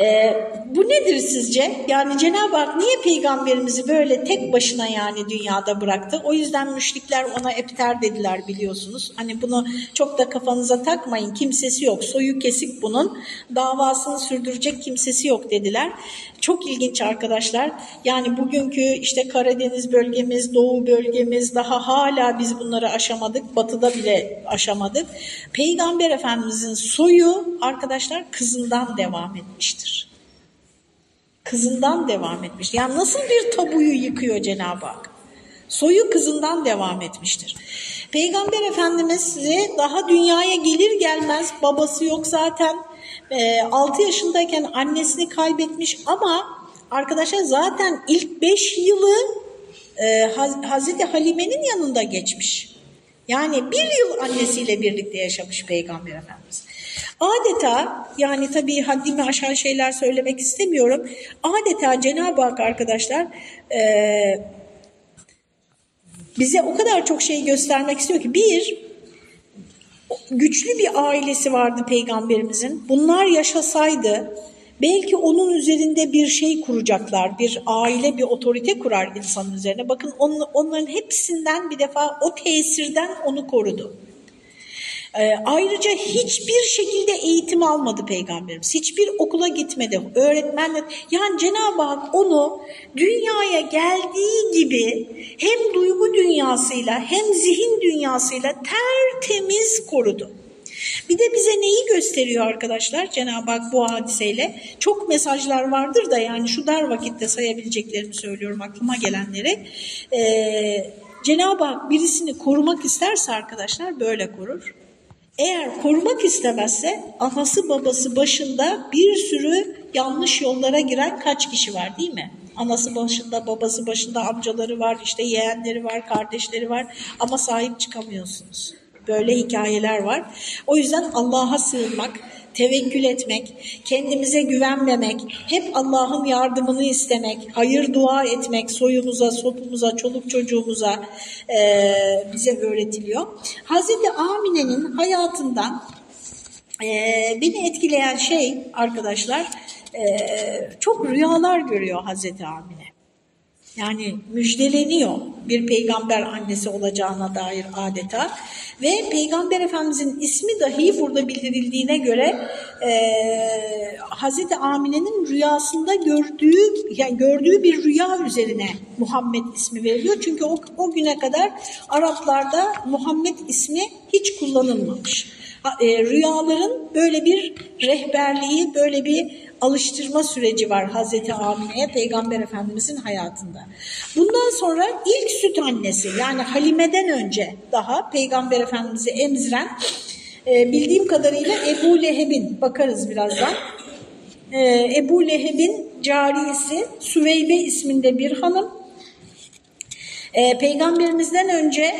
Ee, bu nedir sizce? Yani Cenab-ı Hak niye peygamberimizi böyle tek başına yani dünyada bıraktı? O yüzden müşrikler ona epter dediler biliyorsunuz. Hani bunu çok da kafanıza takmayın. Kimsesi yok. Soyu kesik bunun. Davasını sürdürecek kimsesi yok dediler. Çok ilginç arkadaşlar. Yani bugünkü işte Karadeniz bölgemiz, Doğu bölgemiz daha hala biz bunları aşamadık. Batıda bile aşamadık. Peygamber Efendimizin soyu arkadaşlar kızından devam etmiştir. Kızından devam etmiş. Yani nasıl bir tabuyu yıkıyor Cenab-ı Hak? Soyu kızından devam etmiştir. Peygamber Efendimiz daha dünyaya gelir gelmez babası yok zaten 6 ee, yaşındayken annesini kaybetmiş ama arkadaşlar zaten ilk 5 yılı e, Hazreti Halime'nin yanında geçmiş. Yani bir yıl annesiyle birlikte yaşamış Peygamber Efendimiz. Adeta yani tabii haddimi aşan şeyler söylemek istemiyorum. Adeta Cenab-ı Hak arkadaşlar e, bize o kadar çok şey göstermek istiyor ki bir güçlü bir ailesi vardı peygamberimizin. Bunlar yaşasaydı belki onun üzerinde bir şey kuracaklar. Bir aile, bir otorite kurar insanın üzerine. Bakın onların hepsinden bir defa o tesirden onu korudu. Ee, ayrıca hiçbir şekilde eğitim almadı peygamberimiz. Hiçbir okula gitmedi. Öğretmenler yani Cenab-ı Hak onu dünyaya geldiği gibi hem duygu dünyasıyla hem zihin dünyasıyla tertemiz korudu. Bir de bize neyi gösteriyor arkadaşlar Cenab-ı Hak bu hadiseyle? Çok mesajlar vardır da yani şu dar vakitte sayabileceklerimi söylüyorum aklıma gelenleri. Ee, Cenab-ı Hak birisini korumak isterse arkadaşlar böyle korur. Eğer korumak istemezse anası babası başında bir sürü yanlış yollara giren kaç kişi var değil mi? Anası başında, babası başında, amcaları var, işte yeğenleri var, kardeşleri var ama sahip çıkamıyorsunuz. Böyle hikayeler var. O yüzden Allah'a sığınmak, tevekkül etmek, kendimize güvenmemek, hep Allah'ın yardımını istemek, hayır dua etmek, soyumuza, sopumuza, çoluk çocuğumuza e, bize öğretiliyor. Hazreti Amine'nin hayatından e, beni etkileyen şey arkadaşlar, e, çok rüyalar görüyor Hazreti Amine. Yani müjdeleniyor bir peygamber annesi olacağına dair adeta. Ve Peygamber Efendimizin ismi dahi burada bildirildiğine göre e, Hazreti Amine'nin rüyasında gördüğü yani gördüğü bir rüya üzerine Muhammed ismi veriliyor. Çünkü o, o güne kadar Araplarda Muhammed ismi hiç kullanılmamış. E, rüyaların böyle bir rehberliği, böyle bir alıştırma süreci var Hazreti Amine'ye Peygamber Efendimizin hayatında. Bundan sonra ilk süt annesi yani Halime'den önce daha Peygamber Efendimiz'i emziren e, bildiğim kadarıyla Ebu Leheb'in bakarız birazdan. E, Ebu Leheb'in cariyesi Süveybe isminde bir hanım. E, peygamberimizden önce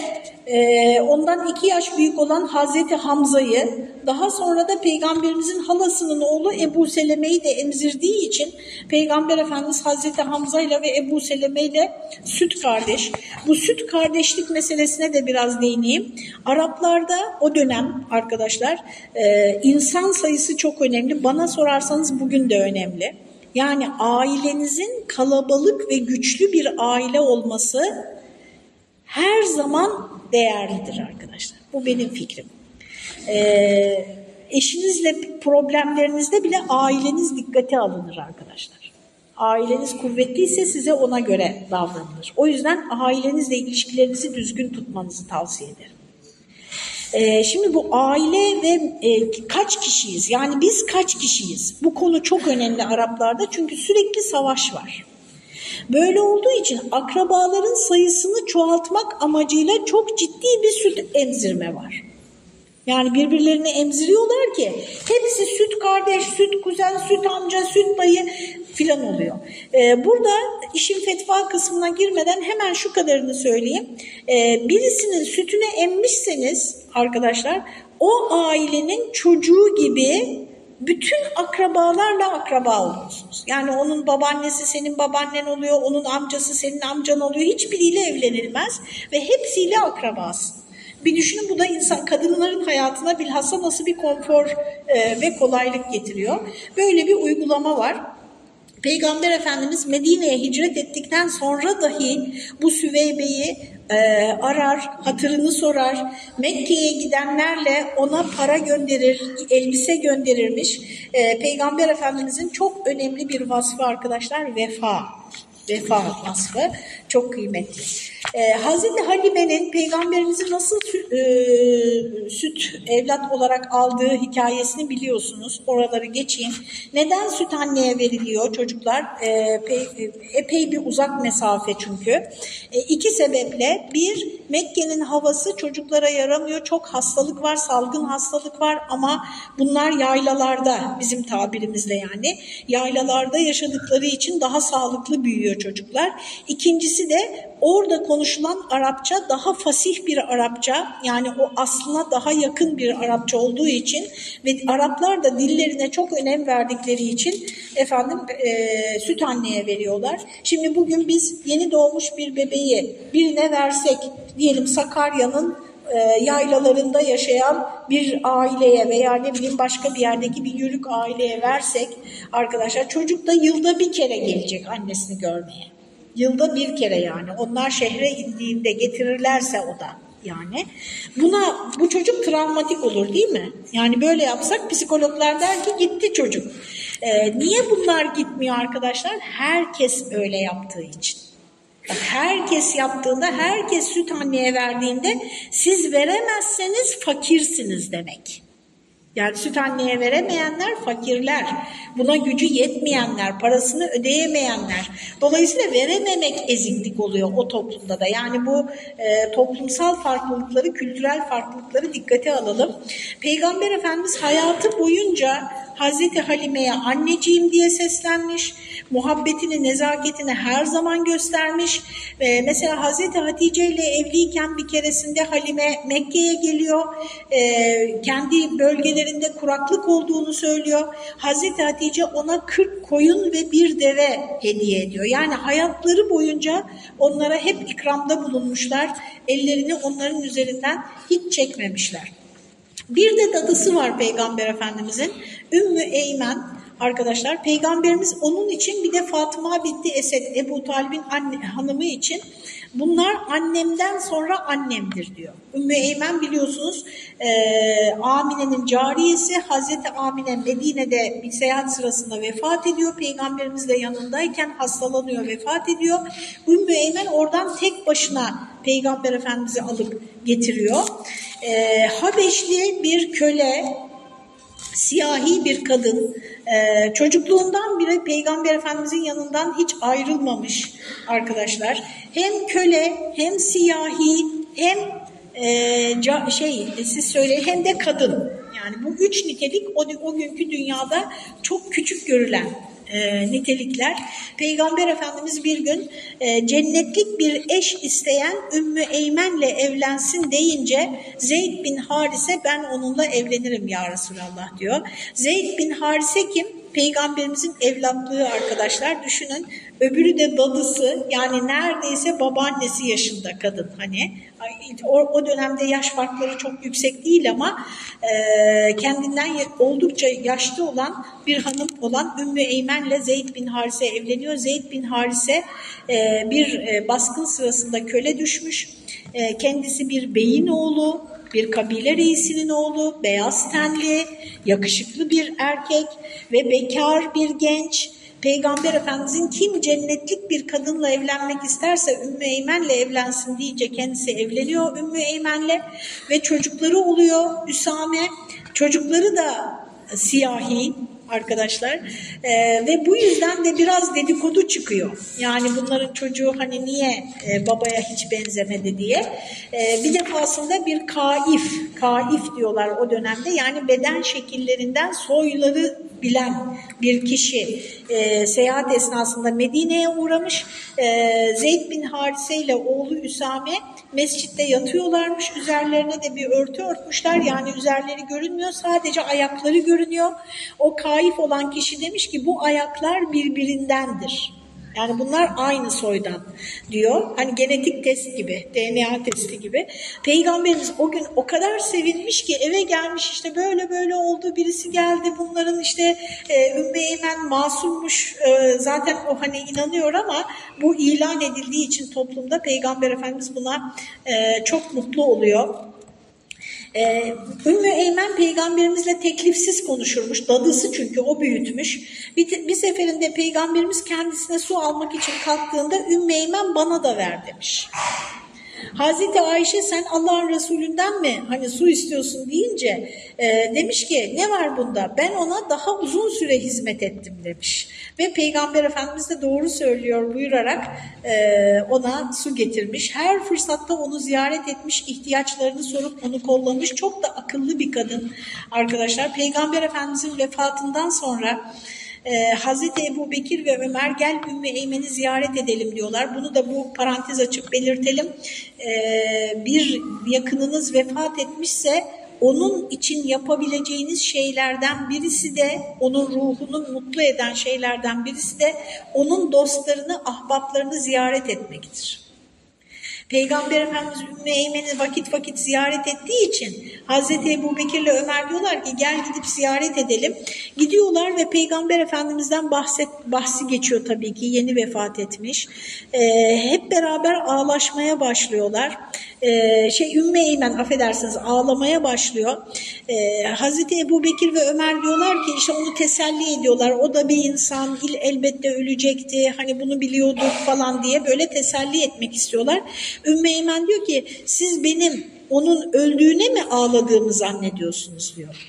e, ondan iki yaş büyük olan Hazreti Hamza'yı, daha sonra da peygamberimizin halasının oğlu Ebu Seleme'yi de emzirdiği için Peygamber Efendimiz Hazreti Hamza ile ve Ebu Seleme ile süt kardeş. Bu süt kardeşlik meselesine de biraz değineyim. Araplarda o dönem arkadaşlar e, insan sayısı çok önemli. Bana sorarsanız bugün de önemli. Yani ailenizin kalabalık ve güçlü bir aile olması her zaman değerlidir arkadaşlar. Bu benim fikrim. Ee, eşinizle problemlerinizde bile aileniz dikkate alınır arkadaşlar. Aileniz kuvvetliyse size ona göre davranılır. O yüzden ailenizle ilişkilerinizi düzgün tutmanızı tavsiye ederim. Ee, şimdi bu aile ve e, kaç kişiyiz? Yani biz kaç kişiyiz? Bu konu çok önemli Araplarda çünkü sürekli savaş var. Böyle olduğu için akrabaların sayısını çoğaltmak amacıyla çok ciddi bir süt emzirme var. Yani birbirlerini emziriyorlar ki hepsi süt kardeş, süt kuzen, süt amca, süt dayı filan oluyor. Ee, burada işin fetva kısmına girmeden hemen şu kadarını söyleyeyim. Ee, birisinin sütüne emmişseniz arkadaşlar o ailenin çocuğu gibi bütün akrabalarla akraba oluyorsunuz. Yani onun babaannesi senin babaannen oluyor, onun amcası senin amcan oluyor. Hiçbiriyle evlenilmez ve hepsiyle akrabasın. Bir düşünün bu da insan kadınların hayatına bilhassa nasıl bir konfor e, ve kolaylık getiriyor. Böyle bir uygulama var. Peygamber Efendimiz Medine'ye hicret ettikten sonra dahi bu Süveybe'yi e, arar, hatırını sorar. Mekke'ye gidenlerle ona para gönderir, elbise gönderirmiş. E, Peygamber Efendimizin çok önemli bir vasfı arkadaşlar vefa. Vefa vasfı çok kıymetli. Ee, Hazreti Halime'nin peygamberimizi nasıl süt, e, süt evlat olarak aldığı hikayesini biliyorsunuz. Oraları geçeyim. Neden süt anneye veriliyor çocuklar? Ee, pe, epey bir uzak mesafe çünkü. E, iki sebeple. Bir, Mekke'nin havası çocuklara yaramıyor. Çok hastalık var, salgın hastalık var ama bunlar yaylalarda bizim tabirimizle yani. Yaylalarda yaşadıkları için daha sağlıklı büyüyor çocuklar. İkincisi de orada konuşulan Arapça daha fasih bir Arapça yani o aslına daha yakın bir Arapça olduğu için ve Araplar da dillerine çok önem verdikleri için efendim e, süt anneye veriyorlar. Şimdi bugün biz yeni doğmuş bir bebeği birine versek diyelim Sakarya'nın e, yaylalarında yaşayan bir aileye veya ne bileyim başka bir yerdeki bir yörük aileye versek arkadaşlar çocuk da yılda bir kere gelecek annesini görmeye. Yılda bir kere yani. Onlar şehre indiğinde getirirlerse o da yani. Buna bu çocuk travmatik olur değil mi? Yani böyle yapsak psikologlar der ki gitti çocuk. Ee, niye bunlar gitmiyor arkadaşlar? Herkes öyle yaptığı için. Bak herkes yaptığında, herkes süt anneye verdiğinde siz veremezseniz fakirsiniz demek. Yani süt anneye veremeyenler fakirler, buna gücü yetmeyenler, parasını ödeyemeyenler. Dolayısıyla verememek eziklik oluyor o toplumda da. Yani bu e, toplumsal farklılıkları, kültürel farklılıkları dikkate alalım. Peygamber Efendimiz hayatı boyunca Hazreti Halime'ye anneciğim diye seslenmiş, muhabbetini, nezaketini her zaman göstermiş. Ee, mesela Hazreti Hatice ile evliyken bir keresinde Halime Mekke'ye geliyor, ee, kendi bölgelerinde kuraklık olduğunu söylüyor. Hazreti Hatice ona 40 koyun ve bir deve hediye ediyor. Yani hayatları boyunca onlara hep ikramda bulunmuşlar, ellerini onların üzerinden hiç çekmemişler. Bir de dadısı var Peygamber Efendimizin. Ümmü Eymen arkadaşlar. Peygamberimiz onun için bir de Fatıma binti Esed, Ebu Talib'in hanımı için bunlar annemden sonra annemdir diyor. Ümmü Eymen biliyorsunuz e, Amine'nin cariyesi Hazreti Amine Medine'de bir seyahat sırasında vefat ediyor. Peygamberimiz de yanındayken hastalanıyor, vefat ediyor. Ümmü Eymen oradan tek başına Peygamber Efendimiz'i alıp getiriyor. E, Habeşli bir köle siyahi bir kadın e, çocukluğundan beri Peygamber Efendimizin yanından hiç ayrılmamış arkadaşlar. Hem köle hem siyahi hem e, şey siz söyleyin hem de kadın. Yani bu üç nitelik o günkü dünyada çok küçük görülen e, nitelikler. Peygamber Efendimiz bir gün e, cennetlik bir eş isteyen Ümmü Eymen'le evlensin deyince Zeyd bin Harise ben onunla evlenirim ya Resulallah diyor. Zeyd bin Harise kim? Peygamberimizin evlatlığı arkadaşlar düşünün. Öbürü de dadısı yani neredeyse babaannesi yaşında kadın hani. O, o dönemde yaş farkları çok yüksek değil ama e, kendinden oldukça yaşlı olan bir hanım olan Ümmü Eymen'le Zeyd bin Harise evleniyor. Zeyd bin Harise e, bir e, baskın sırasında köle düşmüş. Kendisi bir beyin oğlu, bir kabile reisinin oğlu, beyaz tenli, yakışıklı bir erkek ve bekar bir genç. Peygamber Efendimizin kim cennetlik bir kadınla evlenmek isterse Ümmü Eymen'le evlensin deyince kendisi evleniyor Ümmü Eymen'le ve çocukları oluyor Üsame. Çocukları da siyahi, arkadaşlar. E, ve bu yüzden de biraz dedikodu çıkıyor. Yani bunların çocuğu hani niye e, babaya hiç benzemedi diye. E, bir defasında bir kaif, kaif diyorlar o dönemde. Yani beden şekillerinden soyları bilen bir kişi e, seyahat esnasında Medine'ye uğramış. E, Zeyd bin Harise ile oğlu Üsame mescitte yatıyorlarmış. Üzerlerine de bir örtü örtmüşler. Yani üzerleri görünmüyor. Sadece ayakları görünüyor. O kaif olan kişi demiş ki bu ayaklar birbirindendir. Yani bunlar aynı soydan diyor. Hani genetik test gibi, DNA testi gibi. Peygamberimiz o gün o kadar sevinmiş ki eve gelmiş işte böyle böyle oldu. Birisi geldi bunların işte e, Ümmü Eymen masummuş. E, zaten o hani inanıyor ama bu ilan edildiği için toplumda Peygamber Efendimiz buna e, çok mutlu oluyor. Ee, Ümmü Eymen peygamberimizle teklifsiz konuşurmuş. Dadısı çünkü o büyütmüş. Bir, bir seferinde peygamberimiz kendisine su almak için kalktığında Ümmü Eymen bana da ver demiş. Hazreti Ayşe sen Allah'ın Resulünden mi hani su istiyorsun deyince e, demiş ki ne var bunda ben ona daha uzun süre hizmet ettim demiş. Ve Peygamber Efendimiz de doğru söylüyor buyurarak e, ona su getirmiş. Her fırsatta onu ziyaret etmiş, ihtiyaçlarını sorup onu kollamış. Çok da akıllı bir kadın arkadaşlar. Peygamber Efendimizin vefatından sonra e, Hazreti Ebu Bekir ve Ömer gel Ümmü Eymen'i ziyaret edelim diyorlar. Bunu da bu parantez açıp belirtelim. E, bir yakınınız vefat etmişse onun için yapabileceğiniz şeylerden birisi de onun ruhunu mutlu eden şeylerden birisi de onun dostlarını, ahbaplarını ziyaret etmektir. Peygamber Efendimiz Ümmü Eymen'i vakit vakit ziyaret ettiği için Hazreti Ebu Bekir ile Ömer diyorlar ki gel gidip ziyaret edelim. Gidiyorlar ve Peygamber Efendimiz'den bahset, bahsi geçiyor tabii ki yeni vefat etmiş. Ee, hep beraber ağlaşmaya başlıyorlar. Ee, şey Ümmü Eymen affedersiniz ağlamaya başlıyor. Ee, Hazreti Ebu Bekir ve Ömer diyorlar ki işte onu teselli ediyorlar. O da bir insan il elbette ölecekti hani bunu biliyorduk falan diye böyle teselli etmek istiyorlar. Ümmü Eymen diyor ki siz benim onun öldüğüne mi ağladığımı zannediyorsunuz diyor.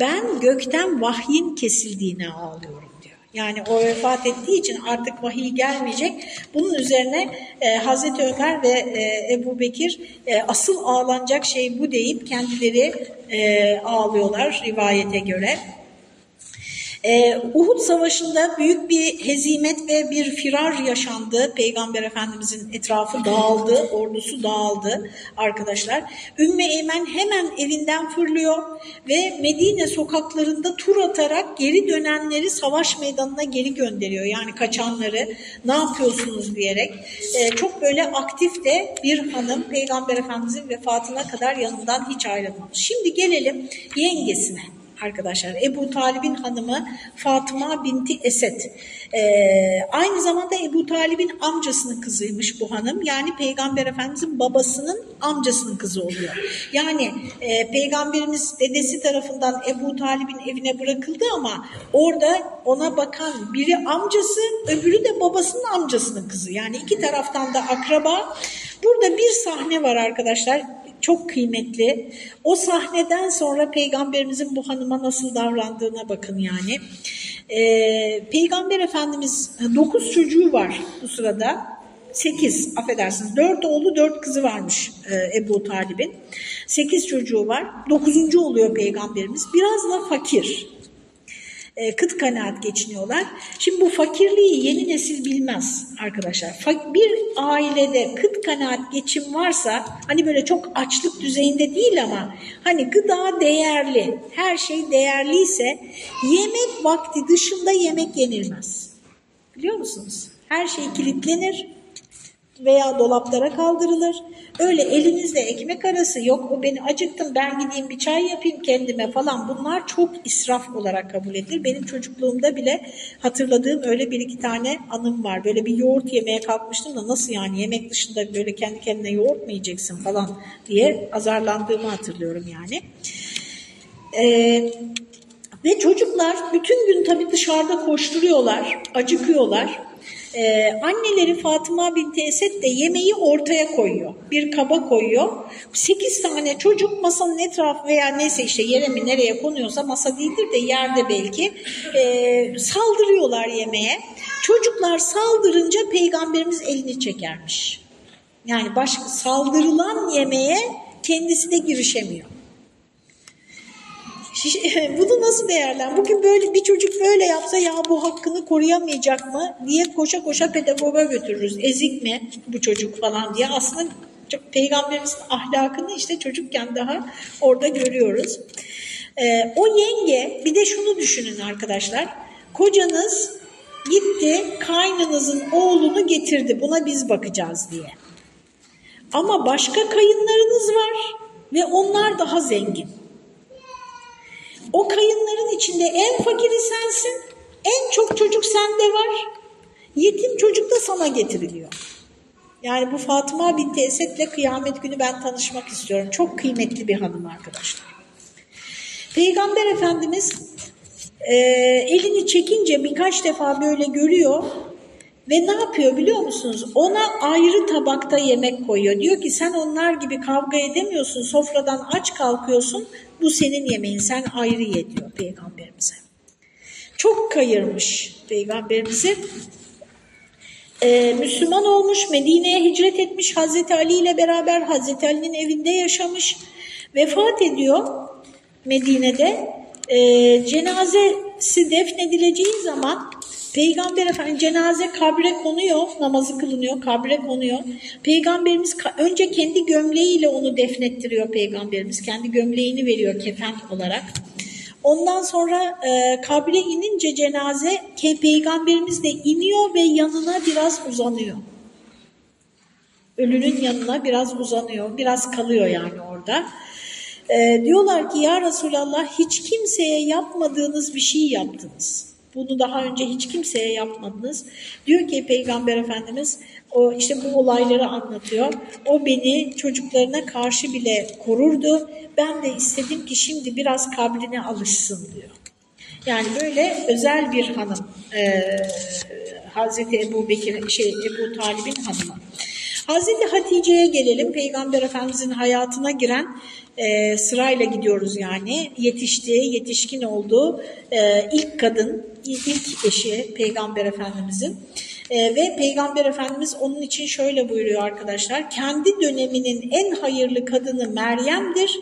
Ben gökten vahyin kesildiğine ağlıyorum diyor. Yani o vefat ettiği için artık vahiy gelmeyecek. Bunun üzerine e, Hazreti Ömer ve e, Ebu Bekir e, asıl ağlanacak şey bu deyip kendileri e, ağlıyorlar rivayete göre. Ee, Uhud Savaşı'nda büyük bir hezimet ve bir firar yaşandı. Peygamber Efendimizin etrafı dağıldı, ordusu dağıldı arkadaşlar. Ümmü Eymen hemen evinden fırlıyor ve Medine sokaklarında tur atarak geri dönenleri savaş meydanına geri gönderiyor. Yani kaçanları ne yapıyorsunuz diyerek. Ee, çok böyle aktif de bir hanım Peygamber Efendimizin vefatına kadar yanından hiç ayrılmamış. Şimdi gelelim yengesine arkadaşlar. Ebu Talib'in hanımı Fatıma binti Esed. Ee, aynı zamanda Ebu Talib'in amcasının kızıymış bu hanım. Yani Peygamber Efendimiz'in babasının amcasının kızı oluyor. Yani e, Peygamberimiz dedesi tarafından Ebu Talib'in evine bırakıldı ama orada ona bakan biri amcası, öbürü de babasının amcasının kızı. Yani iki taraftan da akraba. Burada bir sahne var arkadaşlar çok kıymetli. O sahneden sonra peygamberimizin bu hanıma nasıl davrandığına bakın yani. Ee, Peygamber Efendimiz dokuz çocuğu var bu sırada. Sekiz, affedersiniz, dört oğlu dört kızı varmış e, Ebu Talib'in. Sekiz çocuğu var. Dokuzuncu oluyor peygamberimiz. Biraz da fakir. E, kıt kanaat geçiniyorlar. Şimdi bu fakirliği yeni nesil bilmez arkadaşlar. Bir ailede kıt kanaat geçim varsa hani böyle çok açlık düzeyinde değil ama hani gıda değerli, her şey değerliyse yemek vakti dışında yemek yenilmez. Biliyor musunuz? Her şey kilitlenir veya dolaplara kaldırılır. Öyle elinizde ekmek arası yok o beni acıktım ben gideyim bir çay yapayım kendime falan bunlar çok israf olarak kabul edilir. Benim çocukluğumda bile hatırladığım öyle bir iki tane anım var. Böyle bir yoğurt yemeye kalkmıştım da nasıl yani yemek dışında böyle kendi kendine yoğurt mu yiyeceksin falan diye azarlandığımı hatırlıyorum yani. Ee, ve çocuklar bütün gün tabii dışarıda koşturuyorlar, acıkıyorlar. Ee, anneleri Fatıma binti Esed de yemeği ortaya koyuyor. Bir kaba koyuyor. Sekiz tane çocuk masanın etrafı veya neyse işte yere mi nereye konuyorsa masa değildir de yerde belki e, saldırıyorlar yemeğe. Çocuklar saldırınca peygamberimiz elini çekermiş. Yani başka saldırılan yemeğe kendisi de girişemiyor. Bunu nasıl değerlen? Bugün böyle bir çocuk böyle yapsa ya bu hakkını koruyamayacak mı diye koşa koşa pedagoga götürürüz. Ezik mi bu çocuk falan diye. Aslında peygamberimizin ahlakını işte çocukken daha orada görüyoruz. Ee, o yenge bir de şunu düşünün arkadaşlar. Kocanız gitti kaynınızın oğlunu getirdi buna biz bakacağız diye. Ama başka kayınlarınız var ve onlar daha zengin. O kayınların içinde en fakiri sensin, en çok çocuk sende var. Yetim çocuk da sana getiriliyor. Yani bu Fatıma binti Esed'le kıyamet günü ben tanışmak istiyorum. Çok kıymetli bir hanım arkadaşlar. Peygamber Efendimiz e, elini çekince birkaç defa böyle görüyor ve ne yapıyor biliyor musunuz? Ona ayrı tabakta yemek koyuyor. Diyor ki sen onlar gibi kavga edemiyorsun, sofradan aç kalkıyorsun. Bu senin yemeğin, sen ayrı ye diyor peygamberimize. Çok kayırmış peygamberimizi. Ee, Müslüman olmuş, Medine'ye hicret etmiş, Hazreti Ali ile beraber Hazreti Ali'nin evinde yaşamış. Vefat ediyor Medine'de. Ee, cenazesi defnedileceği zaman Peygamber Efendimiz cenaze kabre konuyor, namazı kılınıyor, kabre konuyor. Peygamberimiz önce kendi gömleğiyle onu defnettiriyor Peygamberimiz. Kendi gömleğini veriyor kefen olarak. Ondan sonra e, kabre inince cenaze Peygamberimiz de iniyor ve yanına biraz uzanıyor. Ölünün yanına biraz uzanıyor, biraz kalıyor yani orada. E, diyorlar ki ya Resulallah hiç kimseye yapmadığınız bir şey yaptınız. Bunu daha önce hiç kimseye yapmadınız. Diyor ki Peygamber Efendimiz o işte bu olayları anlatıyor. O beni çocuklarına karşı bile korurdu. Ben de istedim ki şimdi biraz kabrine alışsın diyor. Yani böyle özel bir hanım. Ee, Hazreti Ebu Bekir, şey Ebu Talib'in hanımı. Hazreti Hatice'ye gelelim. Peygamber Efendimizin hayatına giren e, sırayla gidiyoruz yani. Yetiştiği, yetişkin olduğu e, ilk kadın, ilk eşi Peygamber Efendimizin. E, ve Peygamber Efendimiz onun için şöyle buyuruyor arkadaşlar. Kendi döneminin en hayırlı kadını Meryem'dir.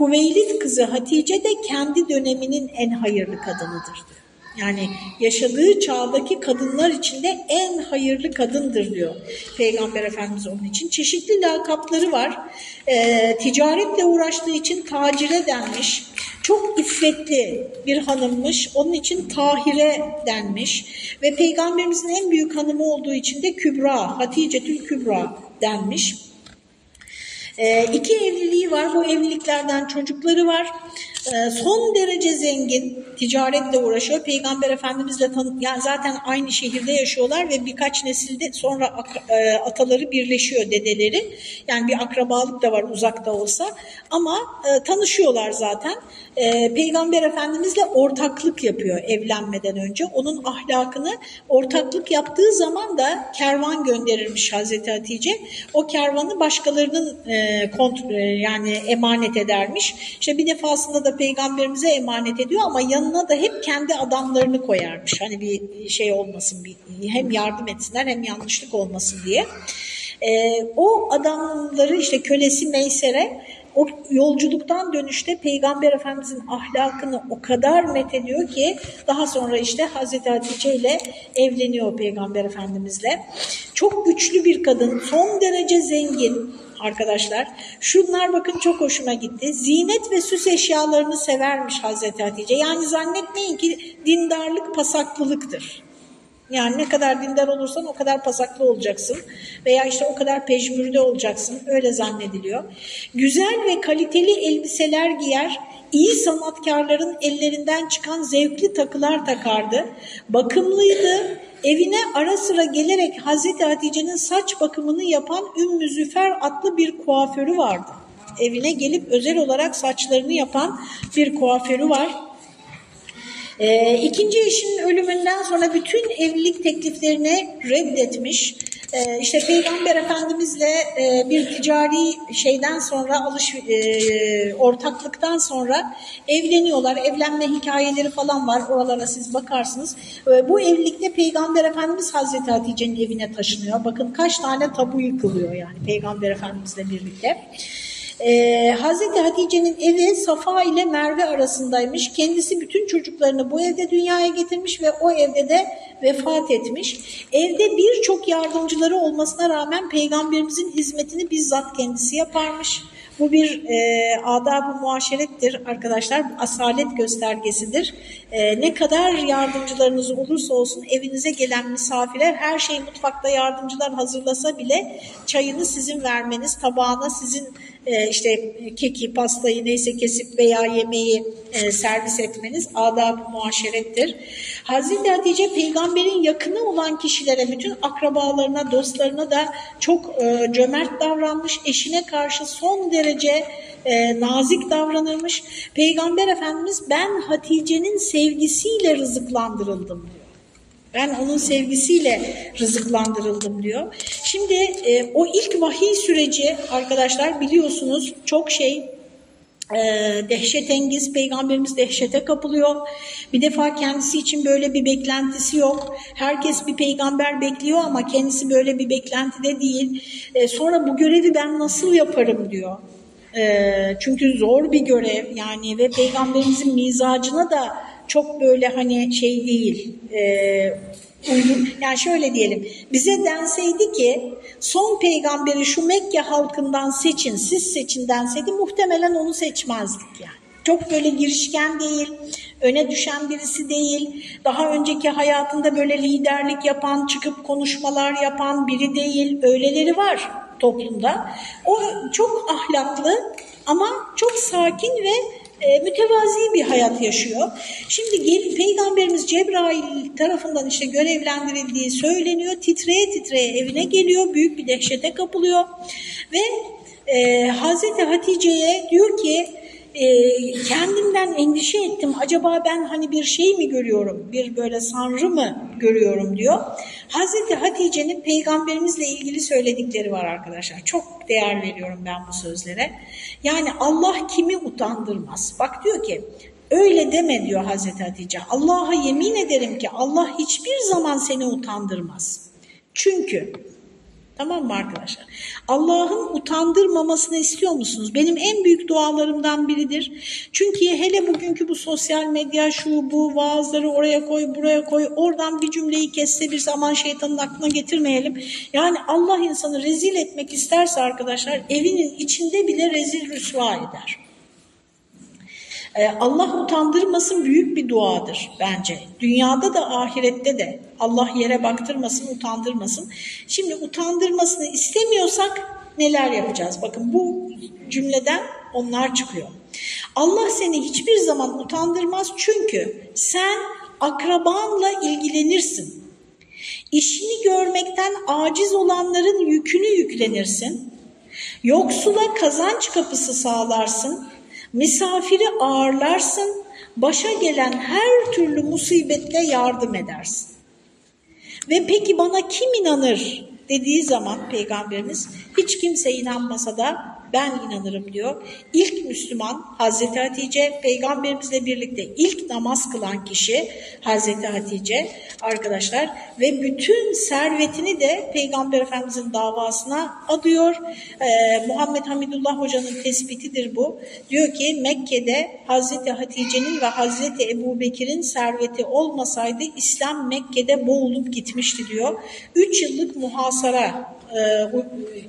Hüveylid kızı Hatice de kendi döneminin en hayırlı kadınıdır diyor. Yani yaşadığı çağdaki kadınlar içinde en hayırlı kadındır diyor Peygamber Efendimiz onun için. Çeşitli lakapları var. E, ticaretle uğraştığı için tacire denmiş. Çok iffetli bir hanımmış. Onun için Tahire denmiş. Ve Peygamberimizin en büyük hanımı olduğu için de Kübra, Hatice Kübra denmiş. E, iki evliliği var. Bu evliliklerden çocukları var. E, son derece zengin, ticaretle uğraşıyor. Peygamber Efendimizle tanı yani zaten aynı şehirde yaşıyorlar ve birkaç nesilde sonra e, ataları birleşiyor dedeleri. Yani bir akrabalık da var uzakta olsa ama e, tanışıyorlar zaten. E, Peygamber Efendimizle ortaklık yapıyor evlenmeden önce. Onun ahlakını ortaklık yaptığı zaman da kervan gönderirmiş Hazreti Hatice. O kervanı başkalarının kont yani emanet edermiş. İşte bir defasında da peygamberimize emanet ediyor ama yanına da hep kendi adamlarını koyarmış. Hani bir şey olmasın, bir, hem yardım etsinler hem yanlışlık olmasın diye. E, o adamları işte kölesi Meyser'e o yolculuktan dönüşte Peygamber Efendimizin ahlakını o kadar methediyor ki daha sonra işte Hazreti Hatice ile evleniyor Peygamber Efendimizle. Çok güçlü bir kadın, son derece zengin, arkadaşlar. Şunlar bakın çok hoşuma gitti. Zinet ve süs eşyalarını severmiş Hazreti Hatice. Yani zannetmeyin ki dindarlık pasaklılıktır. Yani ne kadar dindar olursan o kadar pasaklı olacaksın veya işte o kadar pejmürde olacaksın öyle zannediliyor. Güzel ve kaliteli elbiseler giyer, iyi sanatkarların ellerinden çıkan zevkli takılar takardı. Bakımlıydı, evine ara sıra gelerek Hazreti Hatice'nin saç bakımını yapan Ümmü Züfer adlı bir kuaförü vardı. Evine gelip özel olarak saçlarını yapan bir kuaförü var. E, ikinci eşinin ölümünden sonra bütün evlilik tekliflerini reddetmiş. E, işte Peygamber Efendimizle e, bir ticari şeyden sonra alış e, ortaklıktan sonra evleniyorlar. Evlenme hikayeleri falan var. Oralara siz bakarsınız. E, bu evlilikte Peygamber Efendimiz Hazreti Hatice'nin evine taşınıyor. Bakın kaç tane tabu yıkılıyor yani Peygamber Efendimizle birlikte. Ee, Hazreti Hatice'nin evi Safa ile Merve arasındaymış. Kendisi bütün çocuklarını bu evde dünyaya getirmiş ve o evde de vefat etmiş. Evde birçok yardımcıları olmasına rağmen peygamberimizin hizmetini bizzat kendisi yaparmış. Bu bir e, adab-ı muaşerettir arkadaşlar, asalet göstergesidir. E, ne kadar yardımcılarınız olursa olsun evinize gelen misafirler her şeyi mutfakta yardımcılar hazırlasa bile çayını sizin vermeniz, tabağına sizin e, işte keki, pastayı neyse kesip veya yemeği e, servis etmeniz adab-ı muaşerettir. Hazreti Hatice peygamberin yakını olan kişilere, bütün akrabalarına, dostlarına da çok e, cömert davranmış. Eşine karşı son derece e, nazik davranırmış. Peygamber Efendimiz ben Hatice'nin sevgisiyle rızıklandırıldım diyor. Ben onun sevgisiyle rızıklandırıldım diyor. Şimdi e, o ilk vahiy süreci arkadaşlar biliyorsunuz çok şey e, dehşetengiz, peygamberimiz dehşete kapılıyor. Bir defa kendisi için böyle bir beklentisi yok. Herkes bir peygamber bekliyor ama kendisi böyle bir beklentide değil. E, sonra bu görevi ben nasıl yaparım diyor. E, çünkü zor bir görev yani ve peygamberimizin mizacına da çok böyle hani şey değil, e, uygun. Yani şöyle diyelim, bize denseydi ki son peygamberi şu Mekke halkından seçin, siz seçin denseydi muhtemelen onu seçmezdik yani. Çok böyle girişken değil, öne düşen birisi değil, daha önceki hayatında böyle liderlik yapan, çıkıp konuşmalar yapan biri değil, öyleleri var toplumda. O çok ahlaklı ama çok sakin ve e, mütevazi bir hayat yaşıyor. Şimdi gel, Peygamberimiz Cebrail tarafından işte görevlendirildiği söyleniyor. Titreye titreye evine geliyor. Büyük bir dehşete kapılıyor. Ve e, Hazreti Hatice'ye diyor ki e, kendimden endişe ettim. Acaba ben hani bir şey mi görüyorum? Bir böyle sanrı mı görüyorum diyor. Hazreti Hatice'nin peygamberimizle ilgili söyledikleri var arkadaşlar. Çok değer veriyorum ben bu sözlere. Yani Allah kimi utandırmaz. Bak diyor ki öyle deme diyor Hazreti Hatice. Allah'a yemin ederim ki Allah hiçbir zaman seni utandırmaz. Çünkü Tamam mı arkadaşlar? Allah'ın utandırmamasını istiyor musunuz? Benim en büyük dualarımdan biridir. Çünkü hele bugünkü bu sosyal medya şu bu vaazları oraya koy buraya koy oradan bir cümleyi kesse bir zaman şeytanın aklına getirmeyelim. Yani Allah insanı rezil etmek isterse arkadaşlar evinin içinde bile rezil rüsva eder. Ee, Allah utandırmasın büyük bir duadır bence. Dünyada da ahirette de Allah yere baktırmasın, utandırmasın. Şimdi utandırmasını istemiyorsak neler yapacağız? Bakın bu cümleden onlar çıkıyor. Allah seni hiçbir zaman utandırmaz çünkü sen akrabanla ilgilenirsin. İşini görmekten aciz olanların yükünü yüklenirsin. Yoksula kazanç kapısı sağlarsın misafiri ağırlarsın, başa gelen her türlü musibetle yardım edersin. Ve peki bana kim inanır dediği zaman Peygamberimiz hiç kimse inanmasa da ben inanırım diyor. İlk Müslüman Hazreti Hatice, peygamberimizle birlikte ilk namaz kılan kişi Hazreti Hatice arkadaşlar ve bütün servetini de Peygamber Efendimizin davasına adıyor. Ee, Muhammed Hamidullah Hoca'nın tespitidir bu. Diyor ki Mekke'de Hazreti Hatice'nin ve Hazreti Ebu Bekir'in serveti olmasaydı İslam Mekke'de boğulup gitmişti diyor. Üç yıllık muhasara e,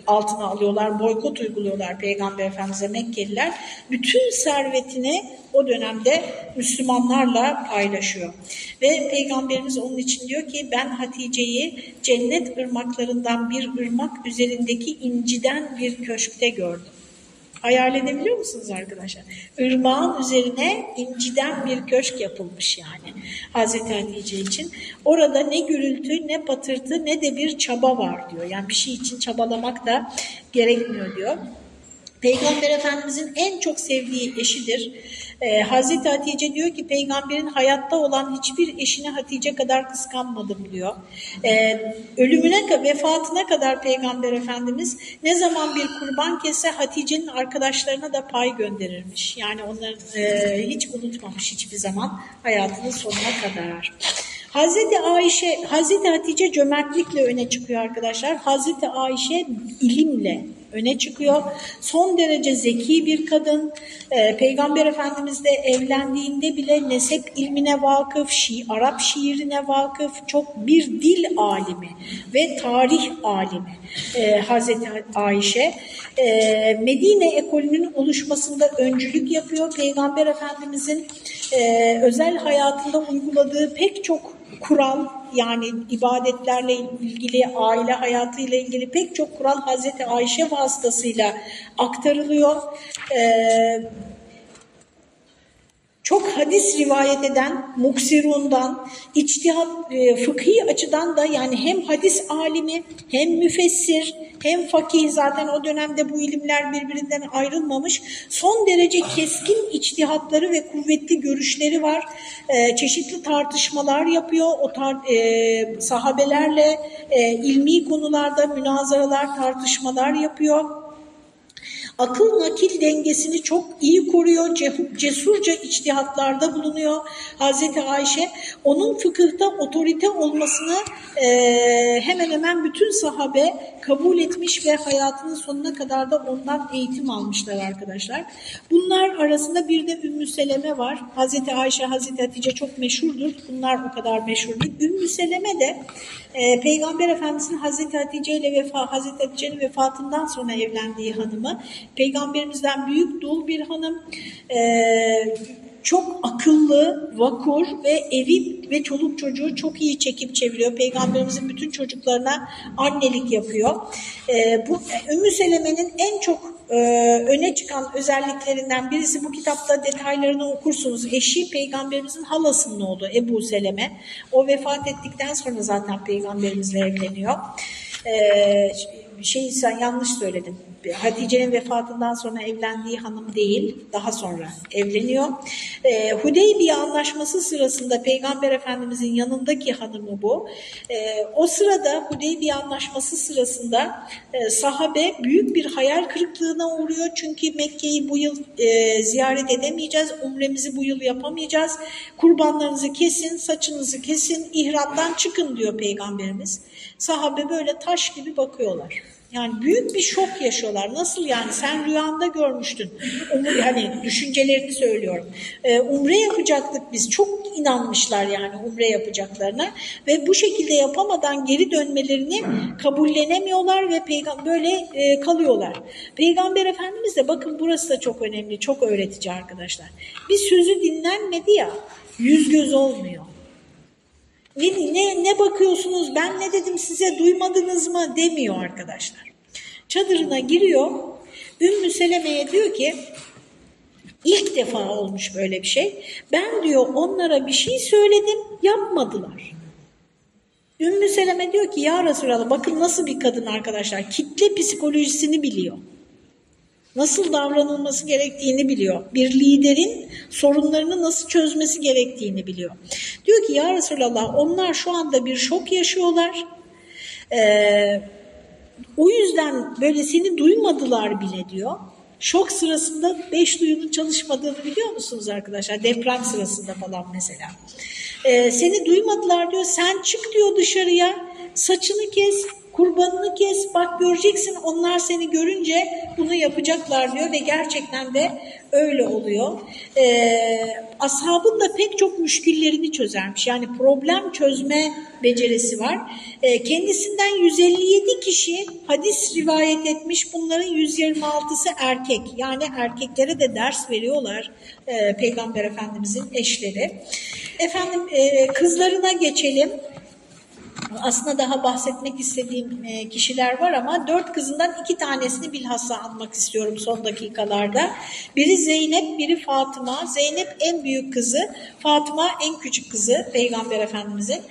altına alıyorlar, boykot uyguluyorlar Peygamber Efendimiz'e Mekkeliler. Bütün servetini o dönemde Müslümanlarla paylaşıyor. Ve Peygamberimiz onun için diyor ki ben Hatice'yi cennet ırmaklarından bir ırmak üzerindeki inciden bir köşkte gördüm. Hayal edebiliyor musunuz arkadaşlar? Irmağın üzerine inciden bir köşk yapılmış yani Hazreti Hatice için. Orada ne gürültü ne patırtı ne de bir çaba var diyor. Yani bir şey için çabalamak da gerekmiyor diyor. Peygamber Efendimizin en çok sevdiği eşidir. Ee, Hazreti Hatice diyor ki peygamberin hayatta olan hiçbir eşine Hatice kadar kıskanmadım diyor. Ee, ölümüne, vefatına kadar peygamber efendimiz ne zaman bir kurban kesse Hatice'nin arkadaşlarına da pay gönderirmiş. Yani onları e, hiç unutmamış hiçbir zaman hayatının sonuna kadar. Hazreti Ayşe, Hazreti Hatice cömertlikle öne çıkıyor arkadaşlar. Hazreti Ayşe ilimle öne çıkıyor. Son derece zeki bir kadın. Ee, Peygamber Efendimiz de evlendiğinde bile nesep ilmine vakıf, şi, Arap şiirine vakıf, çok bir dil alimi ve tarih alimi ee, Hazreti Ayşe. Ee, Medine ekolünün oluşmasında öncülük yapıyor. Peygamber Efendimizin özel hayatında uyguladığı pek çok kural yani ibadetlerle ilgili, aile hayatıyla ilgili pek çok kural Hazreti Ayşe vasıtasıyla aktarılıyor. Ee, çok hadis rivayet eden Muksirun'dan, içtihat e, fıkhi açıdan da yani hem hadis alimi hem müfessir hem fakih zaten o dönemde bu ilimler birbirinden ayrılmamış. Son derece keskin içtihatları ve kuvvetli görüşleri var. E, çeşitli tartışmalar yapıyor. O tar e, sahabelerle e, ilmi konularda münazaralar, tartışmalar yapıyor. Akıl nakil dengesini çok iyi koruyor, cesurca içtihatlarda bulunuyor Hazreti Ayşe. Onun fıkıhta otorite olmasını e, hemen hemen bütün sahabe kabul etmiş ve hayatının sonuna kadar da ondan eğitim almışlar arkadaşlar. Bunlar arasında bir de Ümmü Seleme var. Hazreti Ayşe, Hazreti Hatice çok meşhurdur. Bunlar o kadar meşhur değil. Ümmü Seleme de e, Peygamber Efendimiz'in Hazreti Hatice ile vefa, Hazreti Hatice'nin vefatından sonra evlendiği hanımı. Peygamberimizden büyük dul bir hanım. E, çok akıllı, vakur ve evi ve çoluk çocuğu çok iyi çekip çeviriyor. Peygamberimizin bütün çocuklarına annelik yapıyor. E, bu Ümmü Seleme'nin en çok e, öne çıkan özelliklerinden birisi bu kitapta detaylarını okursunuz. Eşi peygamberimizin halasının oğlu Ebu Seleme. O vefat ettikten sonra zaten peygamberimizle evleniyor. E, şey yanlış söyledim. Hatice'nin vefatından sonra evlendiği hanım değil, daha sonra evleniyor. E, Hudeybiye anlaşması sırasında Peygamber Efendimizin yanındaki hanımı bu. E, o sırada Hudeybiye anlaşması sırasında e, sahabe büyük bir hayal kırıklığına uğruyor. Çünkü Mekke'yi bu yıl e, ziyaret edemeyeceğiz, umremizi bu yıl yapamayacağız. Kurbanlarınızı kesin, saçınızı kesin, ihramdan çıkın diyor Peygamberimiz. Sahabe böyle taş gibi bakıyorlar. Yani büyük bir şok yaşıyorlar. Nasıl yani sen rüyanda görmüştün. Umre, hani düşüncelerini söylüyorum. Ee, umre yapacaktık biz. Çok inanmışlar yani umre yapacaklarına. Ve bu şekilde yapamadan geri dönmelerini kabullenemiyorlar ve böyle e, kalıyorlar. Peygamber Efendimiz de bakın burası da çok önemli, çok öğretici arkadaşlar. Bir sözü dinlenmedi ya yüz göz olmuyor. Ne, ne, ne bakıyorsunuz ben ne dedim size duymadınız mı demiyor arkadaşlar. Çadırına giriyor Ümmü Seleme'ye diyor ki ilk defa olmuş böyle bir şey. Ben diyor onlara bir şey söyledim yapmadılar. Ümmü Seleme diyor ki ya Resulallah bakın nasıl bir kadın arkadaşlar kitle psikolojisini biliyor nasıl davranılması gerektiğini biliyor. Bir liderin sorunlarını nasıl çözmesi gerektiğini biliyor. Diyor ki ya Resulallah onlar şu anda bir şok yaşıyorlar. Ee, o yüzden böyle seni duymadılar bile diyor. Şok sırasında beş duyunun çalışmadığını biliyor musunuz arkadaşlar? Deprem sırasında falan mesela. Ee, seni duymadılar diyor. Sen çık diyor dışarıya. Saçını kes, kurbanını kes. Bak göreceksin onlar seni görünce bunu yapacaklar diyor ve gerçekten de öyle oluyor. Ee, ashabın da pek çok müşkillerini çözermiş. Yani problem çözme becerisi var. Ee, kendisinden 157 kişi hadis rivayet etmiş. Bunların 126'sı erkek. Yani erkeklere de ders veriyorlar e, Peygamber Efendimizin eşleri. Efendim e, kızlarına geçelim. Aslında daha bahsetmek istediğim e, kişiler var ama dört kızından iki tanesini bilhassa anmak istiyorum son dakikalarda. Biri Zeynep, biri Fatıma. Zeynep en büyük kızı, Fatıma en küçük kızı Peygamber Efendimizin.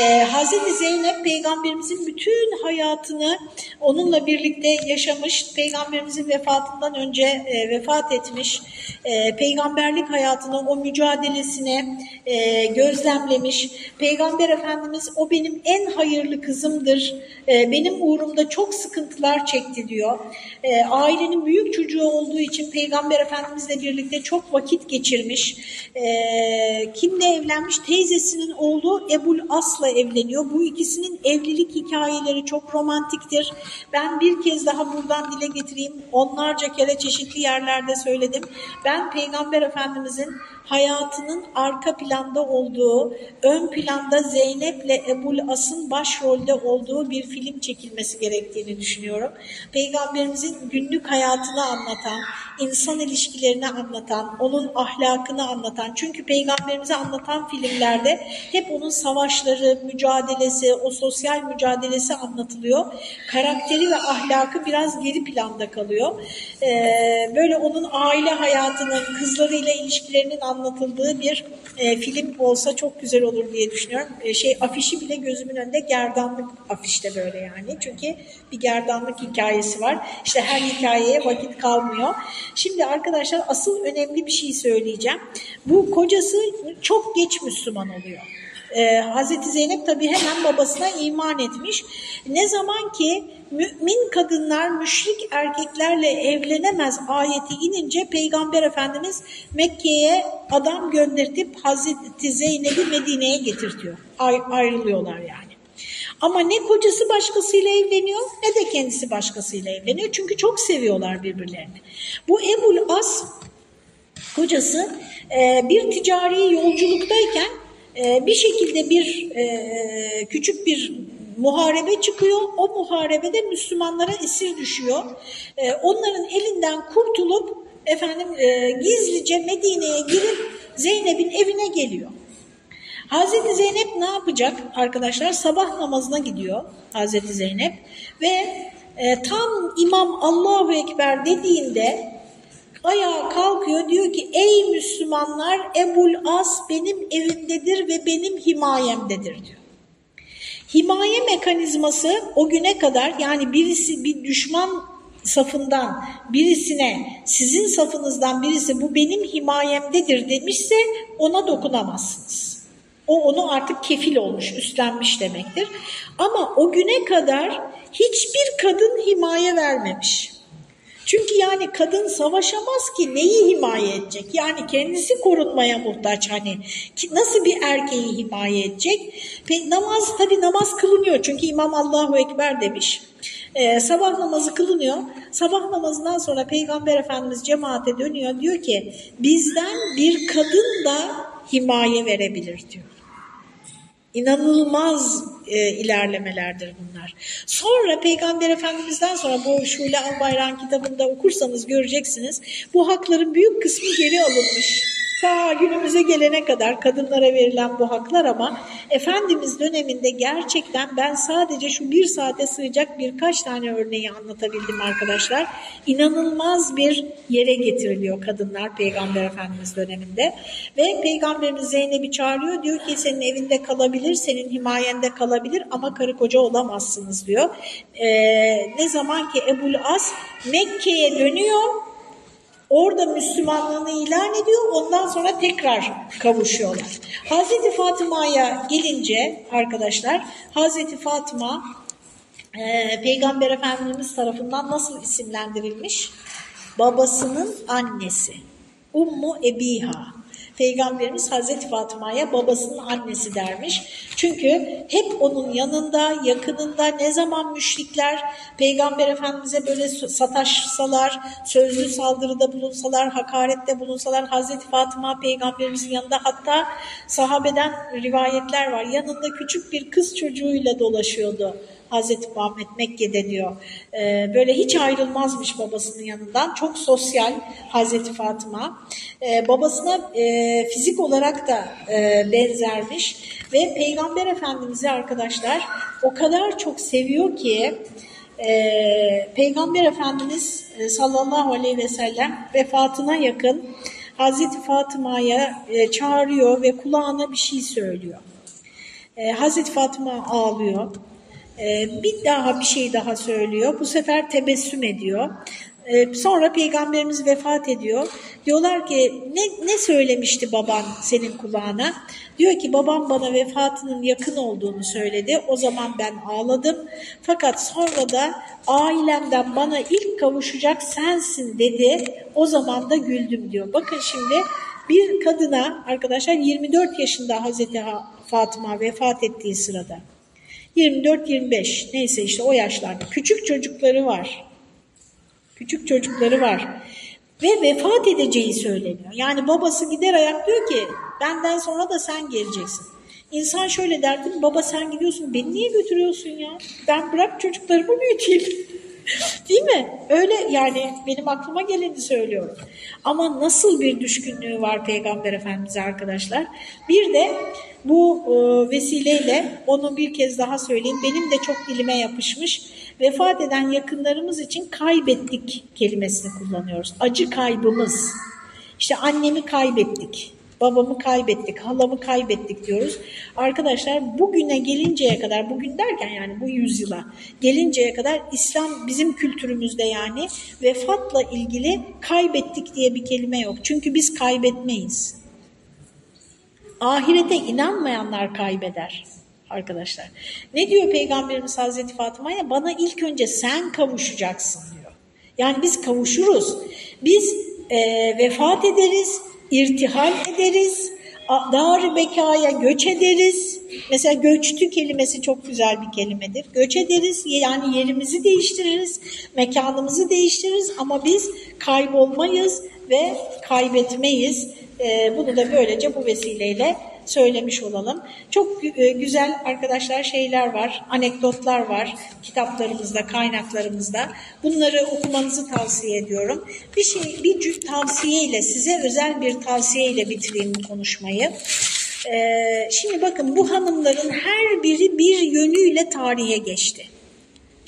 Ee, Hazreti Zeynep Peygamberimizin bütün hayatını onunla birlikte yaşamış. Peygamberimizin vefatından önce e, vefat etmiş. E, peygamberlik hayatını, o mücadelesini e, gözlemlemiş. Peygamber Efendimiz o benim en hayırlı kızımdır, e, benim uğrumda çok sıkıntılar çekti diyor. E, ailenin büyük çocuğu olduğu için Peygamber Efendimizle birlikte çok vakit geçirmiş. E, kimle evlenmiş? Teyzesinin oğlu Ebul As'la evleniyor. Bu ikisinin evlilik hikayeleri çok romantiktir. Ben bir kez daha buradan dile getireyim. Onlarca kere çeşitli yerlerde söyledim. Ben Peygamber Efendimizin hayatının arka planda olduğu, ön planda Zeynep'le Ebul As'ın başrolde olduğu bir film çekilmesi gerektiğini düşünüyorum. Peygamberimizin günlük hayatını anlatan, insan ilişkilerini anlatan, onun ahlakını anlatan. Çünkü peygamberimizi anlatan filmlerde hep onun savaşları, mücadelesi, o sosyal mücadelesi anlatılıyor. Karakteri ve ahlakı biraz geri planda kalıyor. Ee, böyle onun aile hayatının, kızlarıyla ilişkilerinin anlatıldığı bir e, film olsa çok güzel olur diye düşünüyorum. E, şey afişi bile gözümün önünde gerdanlık afişte böyle yani. Çünkü bir gerdanlık hikayesi var. İşte her hikayeye vakit kalmıyor. Şimdi arkadaşlar asıl önemli bir şey söyleyeceğim. Bu kocası çok geç Müslüman oluyor. Ee, Hazreti Zeynep tabi hemen babasına iman etmiş. Ne zaman ki mümin kadınlar müşrik erkeklerle evlenemez ayeti inince Peygamber Efendimiz Mekke'ye adam göndertip Hazreti Zeynep'i Medine'ye getirtiyor. Ay ayrılıyorlar yani. Ama ne kocası başkasıyla evleniyor ne de kendisi başkasıyla evleniyor. Çünkü çok seviyorlar birbirlerini. Bu Ebul As kocası e, bir ticari yolculuktayken e, bir şekilde bir e, küçük bir muharebe çıkıyor. O muharebede Müslümanlara esir düşüyor. E, onların elinden kurtulup efendim e, gizlice Medine'ye girip Zeynep'in evine geliyor. Hazreti Zeynep ne yapacak arkadaşlar? Sabah namazına gidiyor Hazreti Zeynep ve e, tam imam Allahu Ekber dediğinde ayağa kalkıyor diyor ki ey Müslümanlar Ebul As benim evimdedir ve benim himayemdedir diyor. Himaye mekanizması o güne kadar yani birisi bir düşman safından birisine sizin safınızdan birisi bu benim himayemdedir demişse ona dokunamazsınız. O onu artık kefil olmuş, üstlenmiş demektir. Ama o güne kadar hiçbir kadın himaye vermemiş. Çünkü yani kadın savaşamaz ki neyi himaye edecek? Yani kendisi korunmaya muhtaç hani. Nasıl bir erkeği himaye edecek? Namaz tabi namaz kılınıyor çünkü İmam Allahu Ekber demiş. Ee, sabah namazı kılınıyor. Sabah namazından sonra Peygamber Efendimiz cemaate dönüyor. Diyor ki bizden bir kadın da himaye verebilir diyor. İnanılmaz e, ilerlemelerdir bunlar. Sonra Peygamber Efendimiz'den sonra bu Şule Albayrak kitabında okursanız göreceksiniz. Bu hakların büyük kısmı geri alınmış. Ta günümüze gelene kadar kadınlara verilen bu haklar ama Efendimiz döneminde gerçekten ben sadece şu bir saate sığacak birkaç tane örneği anlatabildim arkadaşlar. İnanılmaz bir yere getiriliyor kadınlar Peygamber Efendimiz döneminde. Ve Peygamberimiz Zeynep'i çağırıyor diyor ki senin evinde kalabilir, senin himayende kalabilir ama karı koca olamazsınız diyor. Ee, ne zaman ki Ebul As Mekke'ye dönüyor Orada Müslümanlığını ilan ediyor. Ondan sonra tekrar kavuşuyorlar. Hazreti Fatıma'ya gelince arkadaşlar Hazreti Fatıma e, Peygamber Efendimiz tarafından nasıl isimlendirilmiş? babasının annesi. Ummu Ebiha. Peygamberimiz Hazreti Fatıma'ya babasının annesi dermiş. Çünkü hep onun yanında, yakınında ne zaman müşrikler Peygamber Efendimiz'e böyle sataşsalar, sözlü saldırıda bulunsalar, hakarette bulunsalar Hazreti Fatıma Peygamberimizin yanında hatta sahabeden rivayetler var. Yanında küçük bir kız çocuğuyla dolaşıyordu. Hazreti Muhammed Mekke'de diyor. Ee, böyle hiç ayrılmazmış babasının yanından. Çok sosyal Hazreti Fatıma. Ee, babasına e, fizik olarak da e, benzermiş. Ve Peygamber Efendimiz'i arkadaşlar o kadar çok seviyor ki e, Peygamber Efendimiz e, sallallahu aleyhi ve sellem vefatına yakın Hazreti Fatıma'ya e, çağırıyor ve kulağına bir şey söylüyor. E, Hazreti Fatıma ağlıyor. Ee, bir daha bir şey daha söylüyor. Bu sefer tebessüm ediyor. Ee, sonra peygamberimiz vefat ediyor. Diyorlar ki ne, ne söylemişti baban senin kulağına? Diyor ki babam bana vefatının yakın olduğunu söyledi. O zaman ben ağladım. Fakat sonra da ailemden bana ilk kavuşacak sensin dedi. O zaman da güldüm diyor. Bakın şimdi bir kadına arkadaşlar 24 yaşında Hazreti Fatıma vefat ettiği sırada 24-25 neyse işte o yaşlarda küçük çocukları var. Küçük çocukları var. Ve vefat edeceği söyleniyor. Yani babası gider ayak diyor ki benden sonra da sen geleceksin. İnsan şöyle derdi baba sen gidiyorsun beni niye götürüyorsun ya? Ben bırak çocuklarımı büyüteyim. Değil mi? Öyle yani benim aklıma geleni söylüyorum. Ama nasıl bir düşkünlüğü var Peygamber Efendimiz'e arkadaşlar. Bir de bu e, vesileyle onu bir kez daha söyleyeyim. Benim de çok dilime yapışmış. Vefat eden yakınlarımız için kaybettik kelimesini kullanıyoruz. Acı kaybımız. İşte annemi kaybettik. Babamı kaybettik, halamı kaybettik diyoruz. Arkadaşlar bugüne gelinceye kadar, bugün derken yani bu yüzyıla gelinceye kadar İslam bizim kültürümüzde yani vefatla ilgili kaybettik diye bir kelime yok. Çünkü biz kaybetmeyiz. Ahirete inanmayanlar kaybeder arkadaşlar. Ne diyor Peygamberimiz Hazreti Fatıma'ya? Bana ilk önce sen kavuşacaksın diyor. Yani biz kavuşuruz. Biz e, vefat ederiz, irtihal ederiz, dar bekaya göç ederiz. Mesela göçtü kelimesi çok güzel bir kelimedir. Göç ederiz yani yerimizi değiştiririz, mekanımızı değiştiririz ama biz kaybolmayız ve kaybetmeyiz. E, bunu da böylece bu vesileyle söylemiş olalım. Çok e, güzel arkadaşlar şeyler var, anekdotlar var kitaplarımızda, kaynaklarımızda. Bunları okumanızı tavsiye ediyorum. Bir şey, bir tavsiyeyle, size özel bir tavsiyeyle bitireyim bu konuşmayı. Ee, şimdi bakın bu hanımların her biri bir yönüyle tarihe geçti.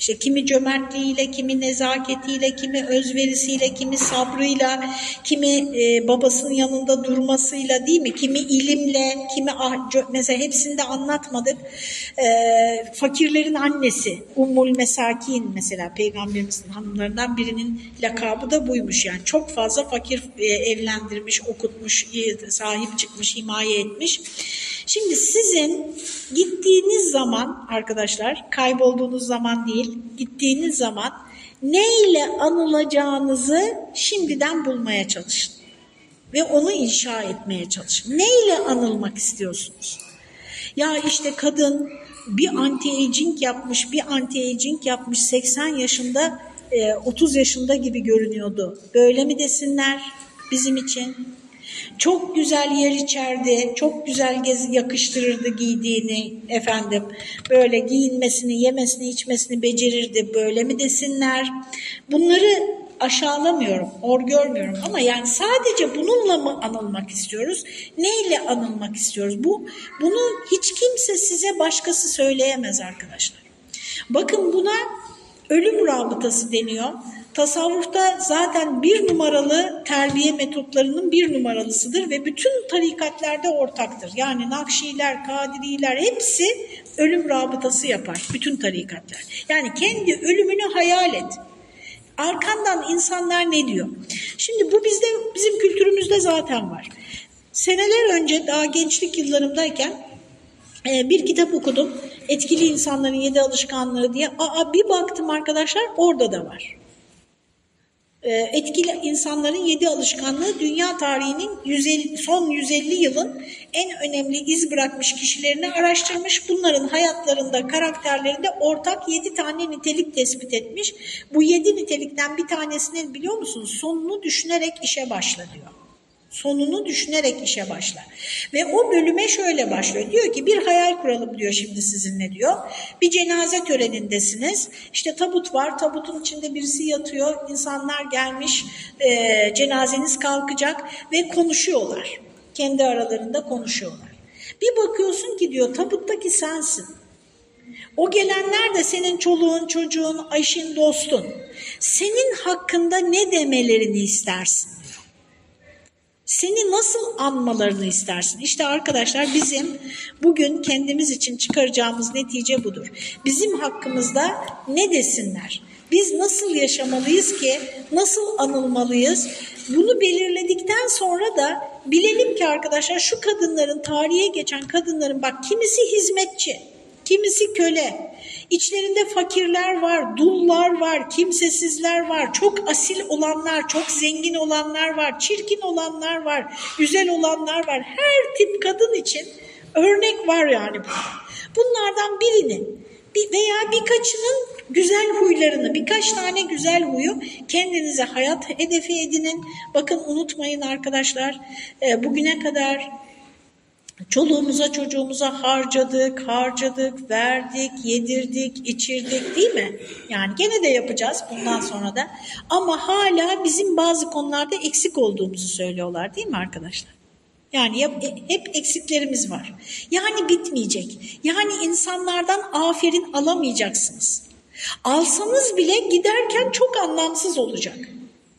İşte kimi cömertliğiyle, kimi nezaketiyle, kimi özverisiyle, kimi sabrıyla, kimi e, babasının yanında durmasıyla değil mi? Kimi ilimle, kimi ah, mesela hepsini de anlatmadık. E, fakirlerin annesi Ummul Mesakin mesela peygamberimizin hanımlarından birinin lakabı da buymuş yani. Çok fazla fakir e, evlendirmiş, okutmuş, e, sahip çıkmış, himaye etmiş. Şimdi sizin gittiğiniz zaman arkadaşlar kaybolduğunuz zaman değil gittiğiniz zaman neyle anılacağınızı şimdiden bulmaya çalışın. Ve onu inşa etmeye çalışın. Neyle anılmak istiyorsunuz? Ya işte kadın bir anti-aging yapmış, bir anti-aging yapmış 80 yaşında, 30 yaşında gibi görünüyordu. Böyle mi desinler bizim için? Çok güzel yer içerdi, çok güzel gezi yakıştırırdı giydiğini efendim. Böyle giyinmesini, yemesini, içmesini becerirdi. Böyle mi desinler? Bunları aşağılamıyorum, or görmüyorum ama yani sadece bununla mı anılmak istiyoruz? Neyle anılmak istiyoruz? Bu bunu hiç kimse size başkası söyleyemez arkadaşlar. Bakın buna ölüm rabıtası deniyor. Tasavvufta zaten bir numaralı terbiye metotlarının bir numaralısıdır ve bütün tarikatlerde ortaktır. Yani Nakşiler, Kadiriler hepsi ölüm rabıtası yapar. Bütün tarikatlar. Yani kendi ölümünü hayal et. Arkandan insanlar ne diyor? Şimdi bu bizde bizim kültürümüzde zaten var. Seneler önce daha gençlik yıllarımdayken e, bir kitap okudum. Etkili insanların yedi alışkanlığı diye. Aa bir baktım arkadaşlar orada da var. Ee, etkili insanların yedi alışkanlığı dünya tarihinin 150, son 150 yılın en önemli iz bırakmış kişilerini araştırmış. Bunların hayatlarında, karakterlerinde ortak yedi tane nitelik tespit etmiş. Bu yedi nitelikten bir tanesini biliyor musunuz? Sonunu düşünerek işe başla diyor. Sonunu düşünerek işe başlar. Ve o bölüme şöyle başlıyor. Diyor ki bir hayal kuralım diyor şimdi sizinle diyor. Bir cenaze törenindesiniz. İşte tabut var. Tabutun içinde birisi yatıyor. İnsanlar gelmiş. E, cenazeniz kalkacak ve konuşuyorlar. Kendi aralarında konuşuyorlar. Bir bakıyorsun ki diyor tabuttaki sensin. O gelenler de senin çoluğun, çocuğun, eşin, dostun. Senin hakkında ne demelerini istersin? Seni nasıl anmalarını istersin? İşte arkadaşlar bizim bugün kendimiz için çıkaracağımız netice budur. Bizim hakkımızda ne desinler? Biz nasıl yaşamalıyız ki, nasıl anılmalıyız? Bunu belirledikten sonra da bilelim ki arkadaşlar şu kadınların, tarihe geçen kadınların bak kimisi hizmetçi, kimisi köle, İçlerinde fakirler var, dullar var, kimsesizler var, çok asil olanlar, çok zengin olanlar var, çirkin olanlar var, güzel olanlar var. Her tip kadın için örnek var yani. Bunlardan birinin veya birkaçının güzel huylarını, birkaç tane güzel huyu kendinize hayat hedefi edinin. Bakın unutmayın arkadaşlar, e, bugüne kadar Çoluğumuza çocuğumuza harcadık, harcadık, verdik, yedirdik, içirdik değil mi? Yani gene de yapacağız bundan sonra da. Ama hala bizim bazı konularda eksik olduğumuzu söylüyorlar değil mi arkadaşlar? Yani hep eksiklerimiz var. Yani bitmeyecek. Yani insanlardan aferin alamayacaksınız. Alsanız bile giderken çok anlamsız olacak.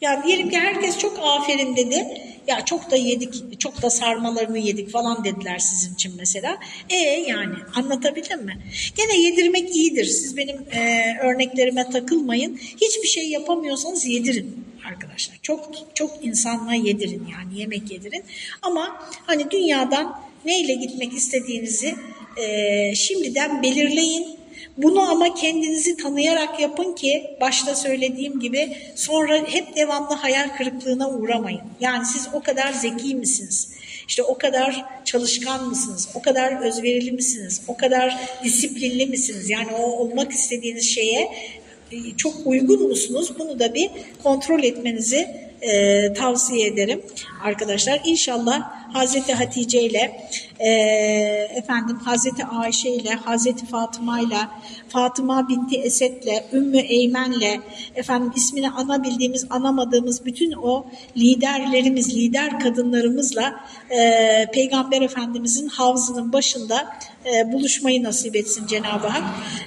Yani diyelim ki herkes çok aferin dedi. Ya çok da yedik, çok da sarmalarını yedik falan dediler sizin için mesela. E yani anlatabildim mi? Gene yedirmek iyidir. Siz benim e, örneklerime takılmayın. Hiçbir şey yapamıyorsanız yedirin arkadaşlar. Çok çok insanlığa yedirin yani yemek yedirin. Ama hani dünyadan neyle gitmek istediğinizi e, şimdiden belirleyin bunu ama kendinizi tanıyarak yapın ki başta söylediğim gibi sonra hep devamlı hayal kırıklığına uğramayın. Yani siz o kadar zeki misiniz? İşte o kadar çalışkan mısınız? O kadar özverili misiniz? O kadar disiplinli misiniz? Yani o olmak istediğiniz şeye e, çok uygun musunuz? Bunu da bir kontrol etmenizi e, tavsiye ederim arkadaşlar. İnşallah Hazreti Hatice ile e, efendim Hazreti Ayşe ile Hazreti Fatıma ile Fatıma binti Esed ile Ümmü Eymen ile efendim ismini anabildiğimiz anamadığımız bütün o liderlerimiz lider kadınlarımızla e, Peygamber Efendimizin havzının başında e, buluşmayı nasip etsin Cenab-ı Hak.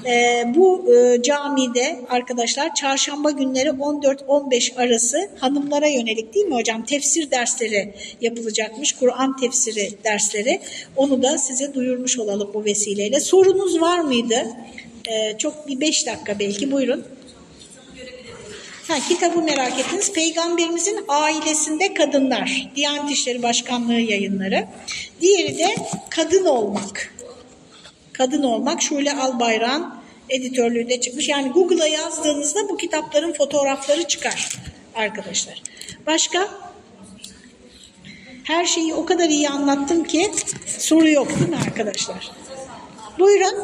E, bu e, camide arkadaşlar çarşamba günleri 14-15 arası hanımlara yönelik değil mi hocam? Tefsir dersleri yapılacakmış. Kur'an tefsiri dersleri. Onu da size duyurmuş olalım bu vesileyle. Sorunuz var mıydı? E, çok bir 5 dakika belki buyurun. Ha, kitabı merak ettiniz. Peygamberimizin ailesinde kadınlar. Diyanet İşleri Başkanlığı yayınları. Diğeri de kadın olmak kadın olmak Şule Albayrak'ın editörlüğünde çıkmış. Yani Google'a yazdığınızda bu kitapların fotoğrafları çıkar arkadaşlar. Başka? Her şeyi o kadar iyi anlattım ki soru yok değil mi arkadaşlar? Buyurun.